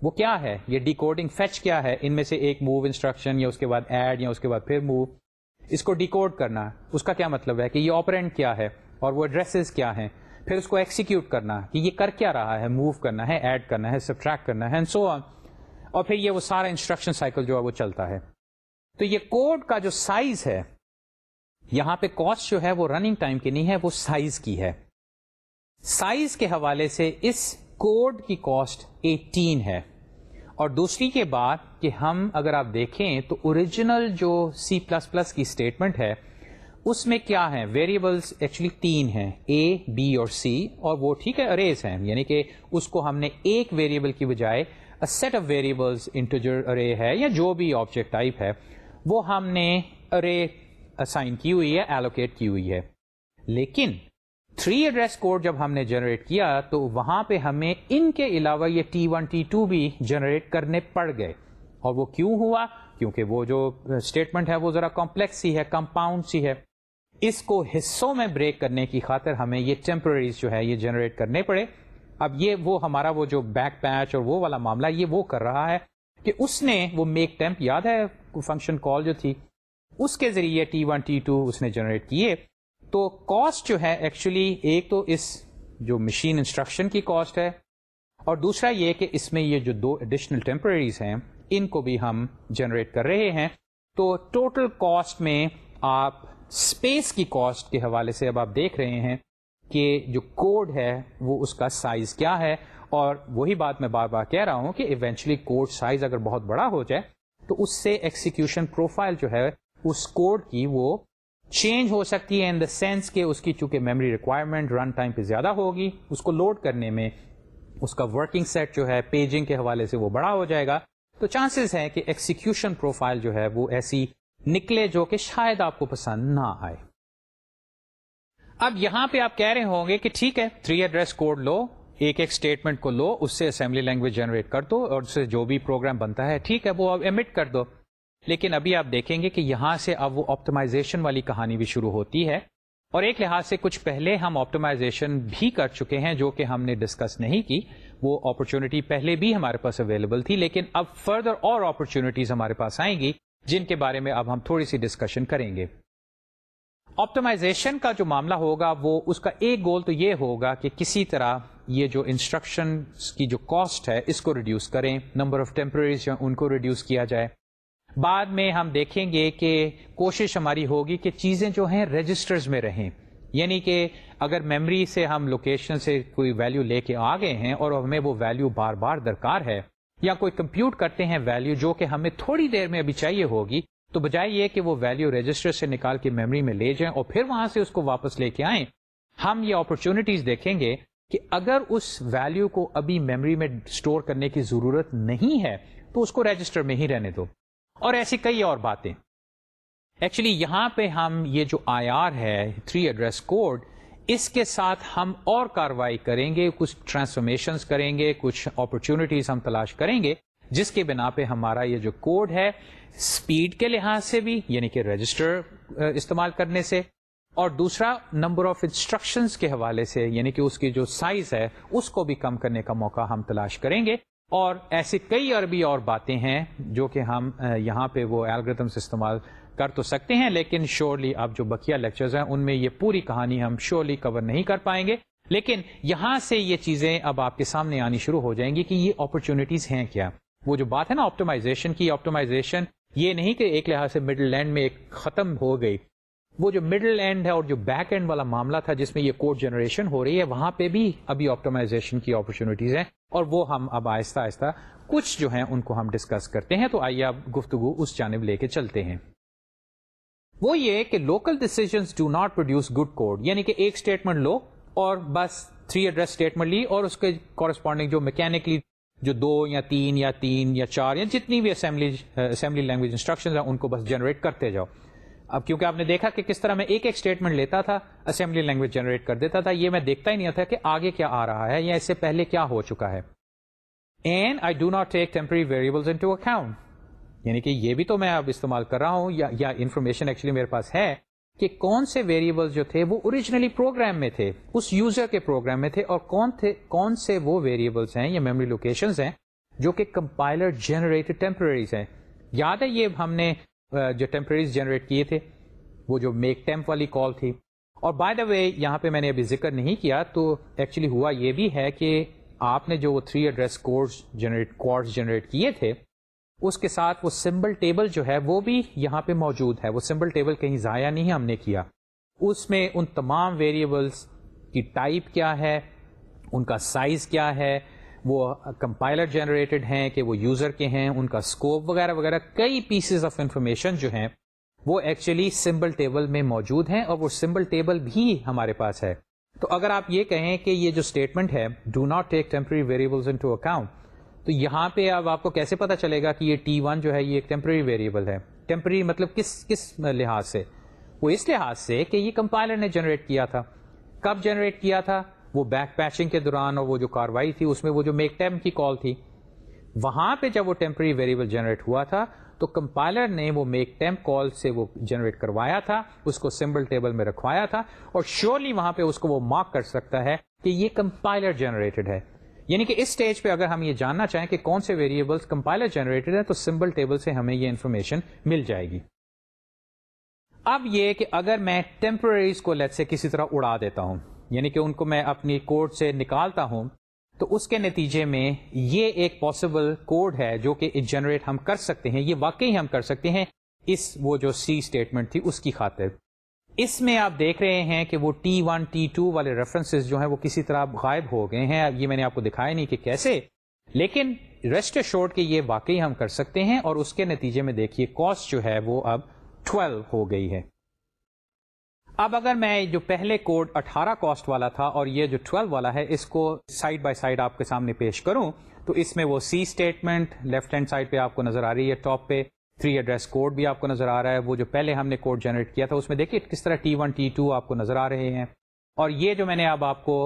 وہ کیا ہے؟ یہ ڈیکوڈنگ فیچ کیا ہے؟ ان میں سے ایک موو انسٹرکشن یا اس کے بعد ایڈ یا اس کے بعد پھر موو اس کو ڈیکوڈ کرنا۔ اس کا کیا مطلب ہے کہ یہ آپرینٹ کیا ہے اور وہ ایڈریسز کیا ہیں؟ پھر اس کو ایکسیکیوٹ کرنا کہ یہ کر کیا رہا ہے موو کرنا ہے ایڈ کرنا ہے سبٹریکٹ کرنا ہے سو آن اور پھر یہ وہ سارا انسٹرکشن سائیکل جو ہے وہ چلتا ہے۔ تو یہ کوڈ کا جو سائز ہے، یہاں پہ کاسٹ جو ہے وہ رننگ ٹائم کی نہیں ہے، وہ سائز کی ہے۔ سائز کے حوالے سے اس کوڈ کی کاسٹ ایٹین ہے۔ اور دوسری کے بعد کہ ہم اگر آپ دیکھیں تو اوریجنل جو سی پلس پلس کی اسٹیٹمنٹ ہے اس میں کیا ہے ویریبلس ایکچولی تین ہیں اے بی اور سی اور وہ ٹھیک ہے اریز ہیں۔ یعنی کہ اس کو ہم نے ایک ویریبل کی بجائے set of variables integer array ہے یا جو بھی آبجیکٹ ٹائپ ہے، وہ ہم نے ارے اسائن کی ہوئی ہے ایلوکیٹ کی ہوئی ہے۔ لیکن تھری ایڈریس کوڈ جب ہم نے جنریٹ کیا، تو وہاں پہ ہمیں ان کے علاوہ یہ ٹی ون ٹی ٹو بھی جنریٹ کرنے پڑ گئے۔ اور وہ کیوں ہوا؟ کیونکہ وہ جو اسٹیٹمنٹ ہے، وہ ذرا کمپلیکس سی ہے کمپاؤنڈ سی ہے۔ اس کو حصوں میں بریک کرنے کی خاطر ہمیں یہ ٹیمپرریز جو ہے یہ جنریٹ کرنے پڑے۔ اب یہ وہ ہمارا وہ جو بیک پیچ اور وہ والا معاملہ یہ وہ کر رہا ہے کہ اس نے وہ میک ٹیمپ یاد ہے فنکشن کال جو تھی؟ اس کے ذریعے ٹی ون ٹی ٹو اس نے جنریٹ کیے۔ تو کاسٹ جو ہے ایکچولی ایک تو اس جو مشین انسٹرکشن کی کاسٹ ہے اور دوسرا یہ کہ اس میں یہ جو دو ایڈیشنل ٹیمپرریز ہیں ان کو بھی ہم جنریٹ کر رہے ہیں۔ تو ٹوٹل کاسٹ میں آپ اسپیس کی کاسٹ کے حوالے سے اب آپ دیکھ رہے ہیں کہ جو کوڈ ہے وہ اس کا سائز کیا ہے اور وہی بات میں بار بار کہہ رہا ہوں کہ ایونچولی کوڈ سائز اگر بہت بڑا ہو جائے تو اس سے ایکسیکیوشن پروفائل جو ہے اس کوڈ کی وہ چینج ہو سکتی ہے ان دا سینس کہ اس کی چونکہ میموری ریکوائرمنٹ رن ٹائم پہ زیادہ ہوگی، اس کو لوڈ کرنے میں اس کا ورکنگ سیٹ جو ہے پیجنگ کے حوالے سے وہ بڑا ہو جائے گا۔ تو چانسز ہے کہ ایکسیکیوشن پروفائل جو ہے وہ ایسی نکلے جو کہ شاید آپ کو پسند نہ آئے۔ اب یہاں پہ آپ کہہ رہے ہوں گے کہ ٹھیک ہے تھری ایڈریس کوڈ لو، ایک ایک اسٹیٹمنٹ کو لو، اس سے اسمبلی لینگویج جنریٹ کر دو اور اس سے جو بھی پروگرام بنتا ہے، ٹھیک ہے، وہ اب ایمٹ کر دو۔ لیکن ابھی آپ دیکھیں گے کہ یہاں سے اب وہ آپٹمائزیشن والی کہانی بھی شروع ہوتی ہے۔ اور ایک لحاظ سے کچھ پہلے ہم آپٹمائزیشن بھی کر چکے ہیں، جو کہ ہم نے ڈسکس نہیں کی۔ وہ اپرچونٹی پہلے بھی ہمارے پاس اویلیبل تھی، لیکن اب فردر اور اپرچونٹیز ہمارے پاس آئیں گی۔ جن کے بارے میں اب ہم تھوڑی سی ڈسکشن کریں گے۔ آپٹمائزیشن کا جو معاملہ ہوگا، وہ اس کا ایک گول تو یہ ہوگا کہ کسی طرح یہ جو انسٹرکشن کی جو کاسٹ ہے، اس کو ریڈیوس کریں نمبر آف ٹیمپرریز ان کو ریڈیوس کیا جائے۔ بعد میں ہم دیکھیں گے کہ کوشش ہماری ہوگی کہ چیزیں جو ہیں رجسٹرز میں رہیں۔ یعنی کہ اگر میموری سے ہم لوکیشن سے کوئی ویلو لے کے آ گئے ہیں اور ہمیں وہ ویلو بار بار درکار ہے یا کوئی کمپیوٹ کرتے ہیں ویلو جو کہ ہمیں تھوڑی دیر میں ابھی چاہیے ہوگی، تو بجائے یہ کہ وہ ویلو رجسٹر سے نکال کے میموری میں لے جائیں اور پھر وہاں سے اس کو واپس لے کے آئیں، ہم یہ اپرچونٹیز دیکھیں گے کہ اگر اس ویلو کو ابھی میموری میں اسٹور کرنے کی ضرورت نہیں ہے، تو اس کو رجسٹر میں ہی رہنے دو۔ اور ایسی کئی اور باتیں۔ ایکچولی یہاں پہ ہم یہ جو آئی آر ہے تھری ایڈریس کوڈ اس کے ساتھ ہم اور کاروائی کریں گے، کچھ ٹرانسفارمیشن کریں گے، کچھ اپرچونٹیز ہم تلاش کریں گے، جس کے بنا پہ ہمارا یہ جو کوڈ ہے اسپیڈ کے لحاظ سے بھی یعنی کہ رجسٹر استعمال کرنے سے، اور دوسرا نمبر آف انسٹرکشن کے حوالے سے یعنی کہ اس کی جو سائز ہے، اس کو بھی کم کرنے کا موقع ہم تلاش کریں گے۔ اور ایسی کئی عربی اور باتیں ہیں جو کہ ہم یہاں پہ وہ الگریدمس استعمال کر تو سکتے ہیں، لیکن شیورلی اب جو بکیا لیکچرز ہیں، ان میں یہ پوری کہانی ہم شیورلی کور نہیں کر پائیں گے۔ لیکن یہاں سے یہ چیزیں اب آپ کے سامنے آنی شروع ہو جائیں گی کہ یہ اپرچونیٹیز ہیں کیا۔ وہ جو بات ہے نا آپٹمائزیشن کی آپٹمائزیشن یہ نہیں کہ ایک لحاظ سے مڈل لینڈ میں ایک ختم ہو گئی۔ وہ جو مڈل اینڈ ہے اور جو بیک اینڈ والا معاملہ تھا جس میں یہ کوڈ جنریشن ہو رہی ہے، وہاں پہ بھی ابھی آپٹمائزیشن کی اپرچونیٹیز ہیں۔ اور وہ ہم اب آہستہ آہستہ کچھ جو ہیں، ان کو ہم ڈسکس کرتے ہیں۔ تو آئیے اب گفتگو اس جانب لے کے چلتے ہیں۔ وہ یہ کہ local decisions do not produce good code یعنی کہ ایک اسٹیٹمنٹ لو اور بس تھری ایڈریس اسٹیٹمنٹ لی اور اس کے کورسپونڈنگ جو میکینکلی جو دو یا تین یا تین یا چار یا جتنی بھی اسمبلی اسمبلی لینگویج انسٹرکشن ہیں، ان کو بس جنریٹ کرتے جاؤ۔ اب کیونکہ آپ نے دیکھا کہ کس طرح میں ایک ایک اسٹیٹمنٹ لیتا تھا اسمبلی لینگویج جنریٹ کر دیتا تھا، یہ میں دیکھتا ہی نہیں تھا کہ آگے کیا آ رہا ہے یا اس سے پہلے کیا ہو چکا ہے۔ And I do not take temporary variables into account یعنی کہ یہ بھی تو میں اب استعمال کر رہا ہوں، یا انفارمیشن ایکچولی میرے پاس ہے کہ کون سے ویریبل جو تھے وہ اوریجنلی پروگرام میں تھے، اس یوزر کے پروگرام میں تھے، اور کون تھے، کون سے وہ ویریبلس ہیں یا میموری لوکیشنز ہیں جو کہ کمپائلر جنریٹڈ ٹیمپرریز ہیں۔ یاد ہے یہ ہم نے جو ٹیمپرریز جنریٹ کیے تھے، وہ جو میک ٹیمپ والی کال تھی۔ اور بائی دا وے یہاں پہ میں نے ابھی ذکر نہیں کیا، تو ایکچولی ہوا یہ بھی ہے کہ آپ نے جو وہ three address codes generate codes generate کیے تھے اس کے ساتھ وہ سمبل ٹیبل جو ہے وہ بھی یہاں پہ موجود ہے۔ وہ سمبل ٹیبل کہیں ضائع نہیں ہم نے کیا۔ اس میں ان تمام ویریبلس کی ٹائپ کیا ہے، ان کا سائز کیا ہے، وہ کمپائلر جنریٹڈ ہیں کہ وہ یوزر کے ہیں، ان کا اسکوپ وغیرہ وغیرہ، کئی پیسز آف انفارمیشن جو ہیں وہ ایکچولی سمبل ٹیبل میں موجود ہیں اور وہ سمبل ٹیبل بھی ہمارے پاس ہے۔ تو اگر آپ یہ کہیں کہ یہ جو اسٹیٹمنٹ ہے do not take temporary variables into account تو یہاں پہ اب آپ کو کیسے پتا چلے گا کہ یہ ٹی ون جو ہے یہ ایک ٹیمپرری ویریبل ہے؟ ٹیمپرری مطلب کس کس لحاظ سے؟ وہ اس لحاظ سے کہ یہ کمپائلر نے جنریٹ کیا تھا۔ کب جنریٹ کیا تھا؟ وہ بیک پیچنگ کے دوران اور وہ جو کاروائی تھی، اس میں وہ جو میک ٹیم کی کال تھی۔ وہاں پہ جب وہ ٹیمپرری ویریبل جنریٹ ہوا تھا، تو کمپائلر نے وہ میک ٹیمپ کال سے وہ جنریٹ کروایا تھا، اس کو سمبل ٹیبل میں رکھوایا تھا اور شیورلی وہاں پہ اس کو وہ مارک کر سکتا ہے کہ یہ کمپائلر جنریٹڈ ہے۔ یعنی کہ اس اسٹیج پہ اگر ہم یہ جاننا چاہیں کہ کون سے ویریبلس کمپائلر جنریٹڈ ہے تو سمبل ٹیبل سے ہمیں یہ انفارمیشن مل جائے گی۔ اب یہ کہ اگر میں ٹیمپرریز کو لیٹ سے کسی طرح اڑا دیتا ہوں یعنی کہ ان کو میں اپنی کوڈ سے نکالتا ہوں، تو اس کے نتیجے میں یہ ایک پاسبل کوڈ ہے جو کہ جنریٹ ہم کر سکتے ہیں، یہ واقعی ہم کر سکتے ہیں اس وہ جو سی اسٹیٹمنٹ تھی، اس کی خاطر۔ اس میں آپ دیکھ رہے ہیں کہ وہ ٹی ون ٹی ٹو والے ریفرنسز جو ہیں وہ کسی طرح غائب ہو گئے ہیں۔ یہ میں نے آپ کو دکھایا نہیں کہ کیسے۔ لیکن ریسٹ شورٹ کے یہ واقعی ہم کر سکتے ہیں اور اس کے نتیجے میں دیکھیے کاسٹ جو ہے وہ اب 12 ہو گئی ہے۔ اب اگر میں جو پہلے کوڈ 18 کاسٹ والا تھا اور یہ جو 12 والا ہے اس کو سائڈ بائی سائڈ آپ کے سامنے پیش کروں تو اس میں وہ C statement left hand side پہ آپ کو نظر آ رہی ہے ٹاپ پہ۔ تھری ایڈریس کوڈ بھی آپ کو نظر آ رہا ہے، وہ جو پہلے ہم نے کوڈ جنریٹ کیا تھا، اس میں دیکھیے کس طرح ٹی ون ٹی ٹو آپ کو نظر آ رہے ہیں۔ اور یہ جو میں نے اب آپ کو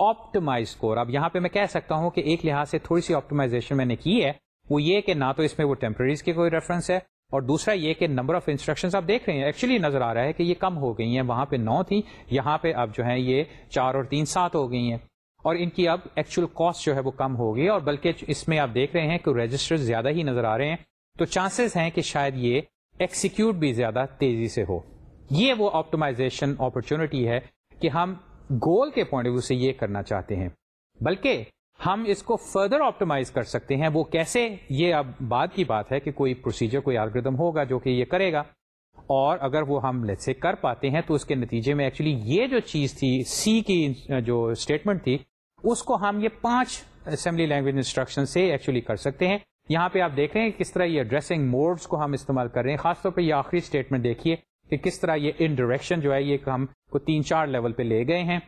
آپٹمائز کور اب یہاں پہ میں کہہ سکتا ہوں کہ ایک لحاظ سے تھوڑی سی آپٹمائزیشن میں نے کی ہے۔ وہ یہ کہ نہ تو اس میں وہ ٹیمپرریز کی کوئی ریفرنس ہے، اور دوسرا یہ کہ نمبر آف انسٹرکشن آپ دیکھ رہے ہیں۔ ایکچولی نظر آ رہا ہے کہ یہ کم ہو گئی ہیں، وہاں پہ نو تھی یہاں پہ اب جو ہے یہ چار اور تین سات ہو گئی ہیں۔ اور ان کی اب ایکچوئل کاسٹ جو ہے وہ کم ہوگی اور بلکہ اس میں آپ دیکھ رہے ہیں کہ رجسٹر زیادہ ہی نظر آ رہے ہیں۔ تو چانسز ہیں کہ شاید یہ ایکسیکیوٹ بھی زیادہ تیزی سے ہو۔ یہ وہ آپٹمائزیشن اپرچونٹی ہے کہ ہم گول کے پوائنٹ آف ویو سے یہ کرنا چاہتے ہیں۔ بلکہ ہم اس کو فردر آپٹمائز کر سکتے ہیں۔ وہ کیسے؟ یہ اب بعد کی بات ہے کہ کوئی پروسیجر کوئی آلگردم ہوگا جو کہ یہ کرے گا۔ اور اگر وہ ہم سے کر پاتے ہیں تو اس کے نتیجے میں ایکچولی یہ جو چیز تھی سی کی، جو اسٹیٹمنٹ تھی، اس کو ہم یہ پانچ اسمبلی لینگویج انسٹرکشن سے ایکچولی کر سکتے ہیں۔ یہاں پہ آپ دیکھ رہے ہیں کس طرح یہ ڈریسنگ موڈس کو ہم استعمال کر رہے ہیں، خاص طور پہ یہ آخری اسٹیٹمنٹ دیکھیے کہ کس طرح یہ ان ڈائریکشن جو ہے، یہ ہم کو تین چار لیول پہ لے گئے ہیں۔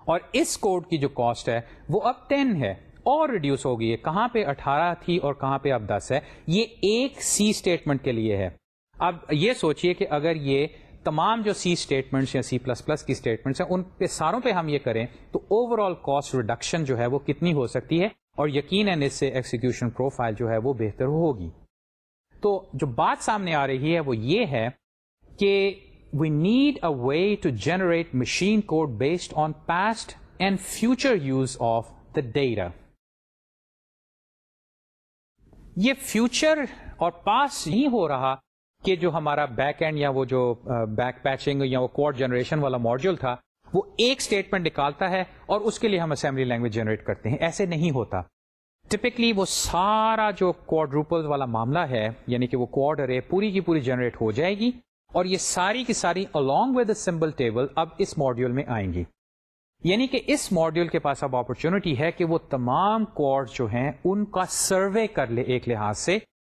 اور اس کوڈ کی جو کاسٹ ہے، وہ اب ٹین ہے، اور ریڈیوس ہو گئی ہے۔ کہاں پہ اٹھارہ تھی اور کہاں پہ اب دس ہے؟ یہ ایک سی اسٹیٹمنٹ کے لیے ہے۔ اب یہ سوچئے کہ اگر یہ تمام جو سی اسٹیٹمنٹس یا سی پلس پلس کی اسٹیٹمنٹس ہیں، ان پہ ساروں پہ ہم یہ کریں تو اوور آل کاسٹ ریڈکشن جو ہے وہ کتنی ہو سکتی ہے؟ اور یقیناً اس سے ایکسیکیوشن پروفائل جو ہے وہ بہتر ہوگی۔ تو جو بات سامنے آ رہی ہے وہ یہ ہے کہ we need a way to generate machine code based on past and future use of the data یہ فیوچر اور پاس نہیں ہو رہا کہ جو ہمارا بیک اینڈ یا وہ جو بیک پیچنگ یا وہ کوڈ جنریشن والا ماڈیول تھا وہ ایک اسٹیٹمنٹ نکالتا ہے اور اس کے لیے ہم اسمبلی لینگویج جنریٹ کرتے ہیں۔ ایسے نہیں ہوتا۔ ٹپکلی وہ سارا جو کوڈ روپل والا معاملہ ہے یعنی کہ وہ کوڈ ارے پوری کی پوری جنریٹ ہو جائے گی اور یہ ساری کی ساری along ود سمبل ٹیبل اب اس ماڈیول میں آئیں گی۔ یعنی کہ اس ماڈیول کے پاس اب اپرچونٹی ہے کہ وہ تمام کوڈ جو ہیں ان کا سروے کر لے ایک لحاظ سے۔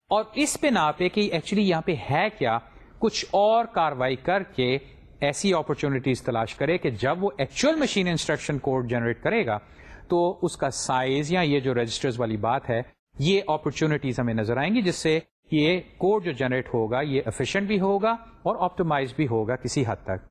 اور اس پہ نہ پہ کہ ایکچولی یہاں پہ ہے کیا، کچھ اور کاروائی کر کے ایسی اپرچونٹیز تلاش کرے کہ جب وہ actual machine instruction code generate کرے گا، تو اس کا سائز یا یہ جو رجسٹرز والی بات ہے، یہ اپرچونٹیز ہمیں نظر آئیں گی، جس سے یہ کوڈ جو جنریٹ ہوگا، یہ افیشینٹ بھی ہوگا اور آپٹومائز بھی ہوگا کسی حد تک۔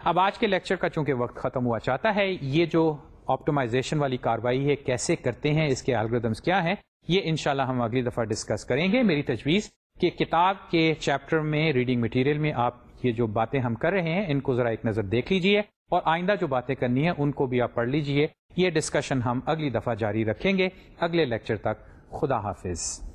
اب آج کے لیکچر کا چونکہ وقت ختم ہوا چاہتا ہے، یہ جو آپٹومائزیشن والی کاروائی ہے، کیسے کرتے ہیں، اس کے الگریدمس کیا ہیں، یہ انشاءاللہ ہم اگلی دفعہ ڈسکس کریں گے۔ میری تجویز کہ کتاب کے چیپٹر میں ریڈنگ مٹیریل میں آپ یہ جو باتیں ہم کر رہے ہیں، ان کو ذرا ایک نظر دیکھ لیجیے اور آئندہ جو باتیں کرنی ہیں، ان کو بھی آپ پڑھ لیجیے۔ یہ ڈسکشن ہم اگلی دفعہ جاری رکھیں گے۔ اگلے لیکچر تک خدا حافظ۔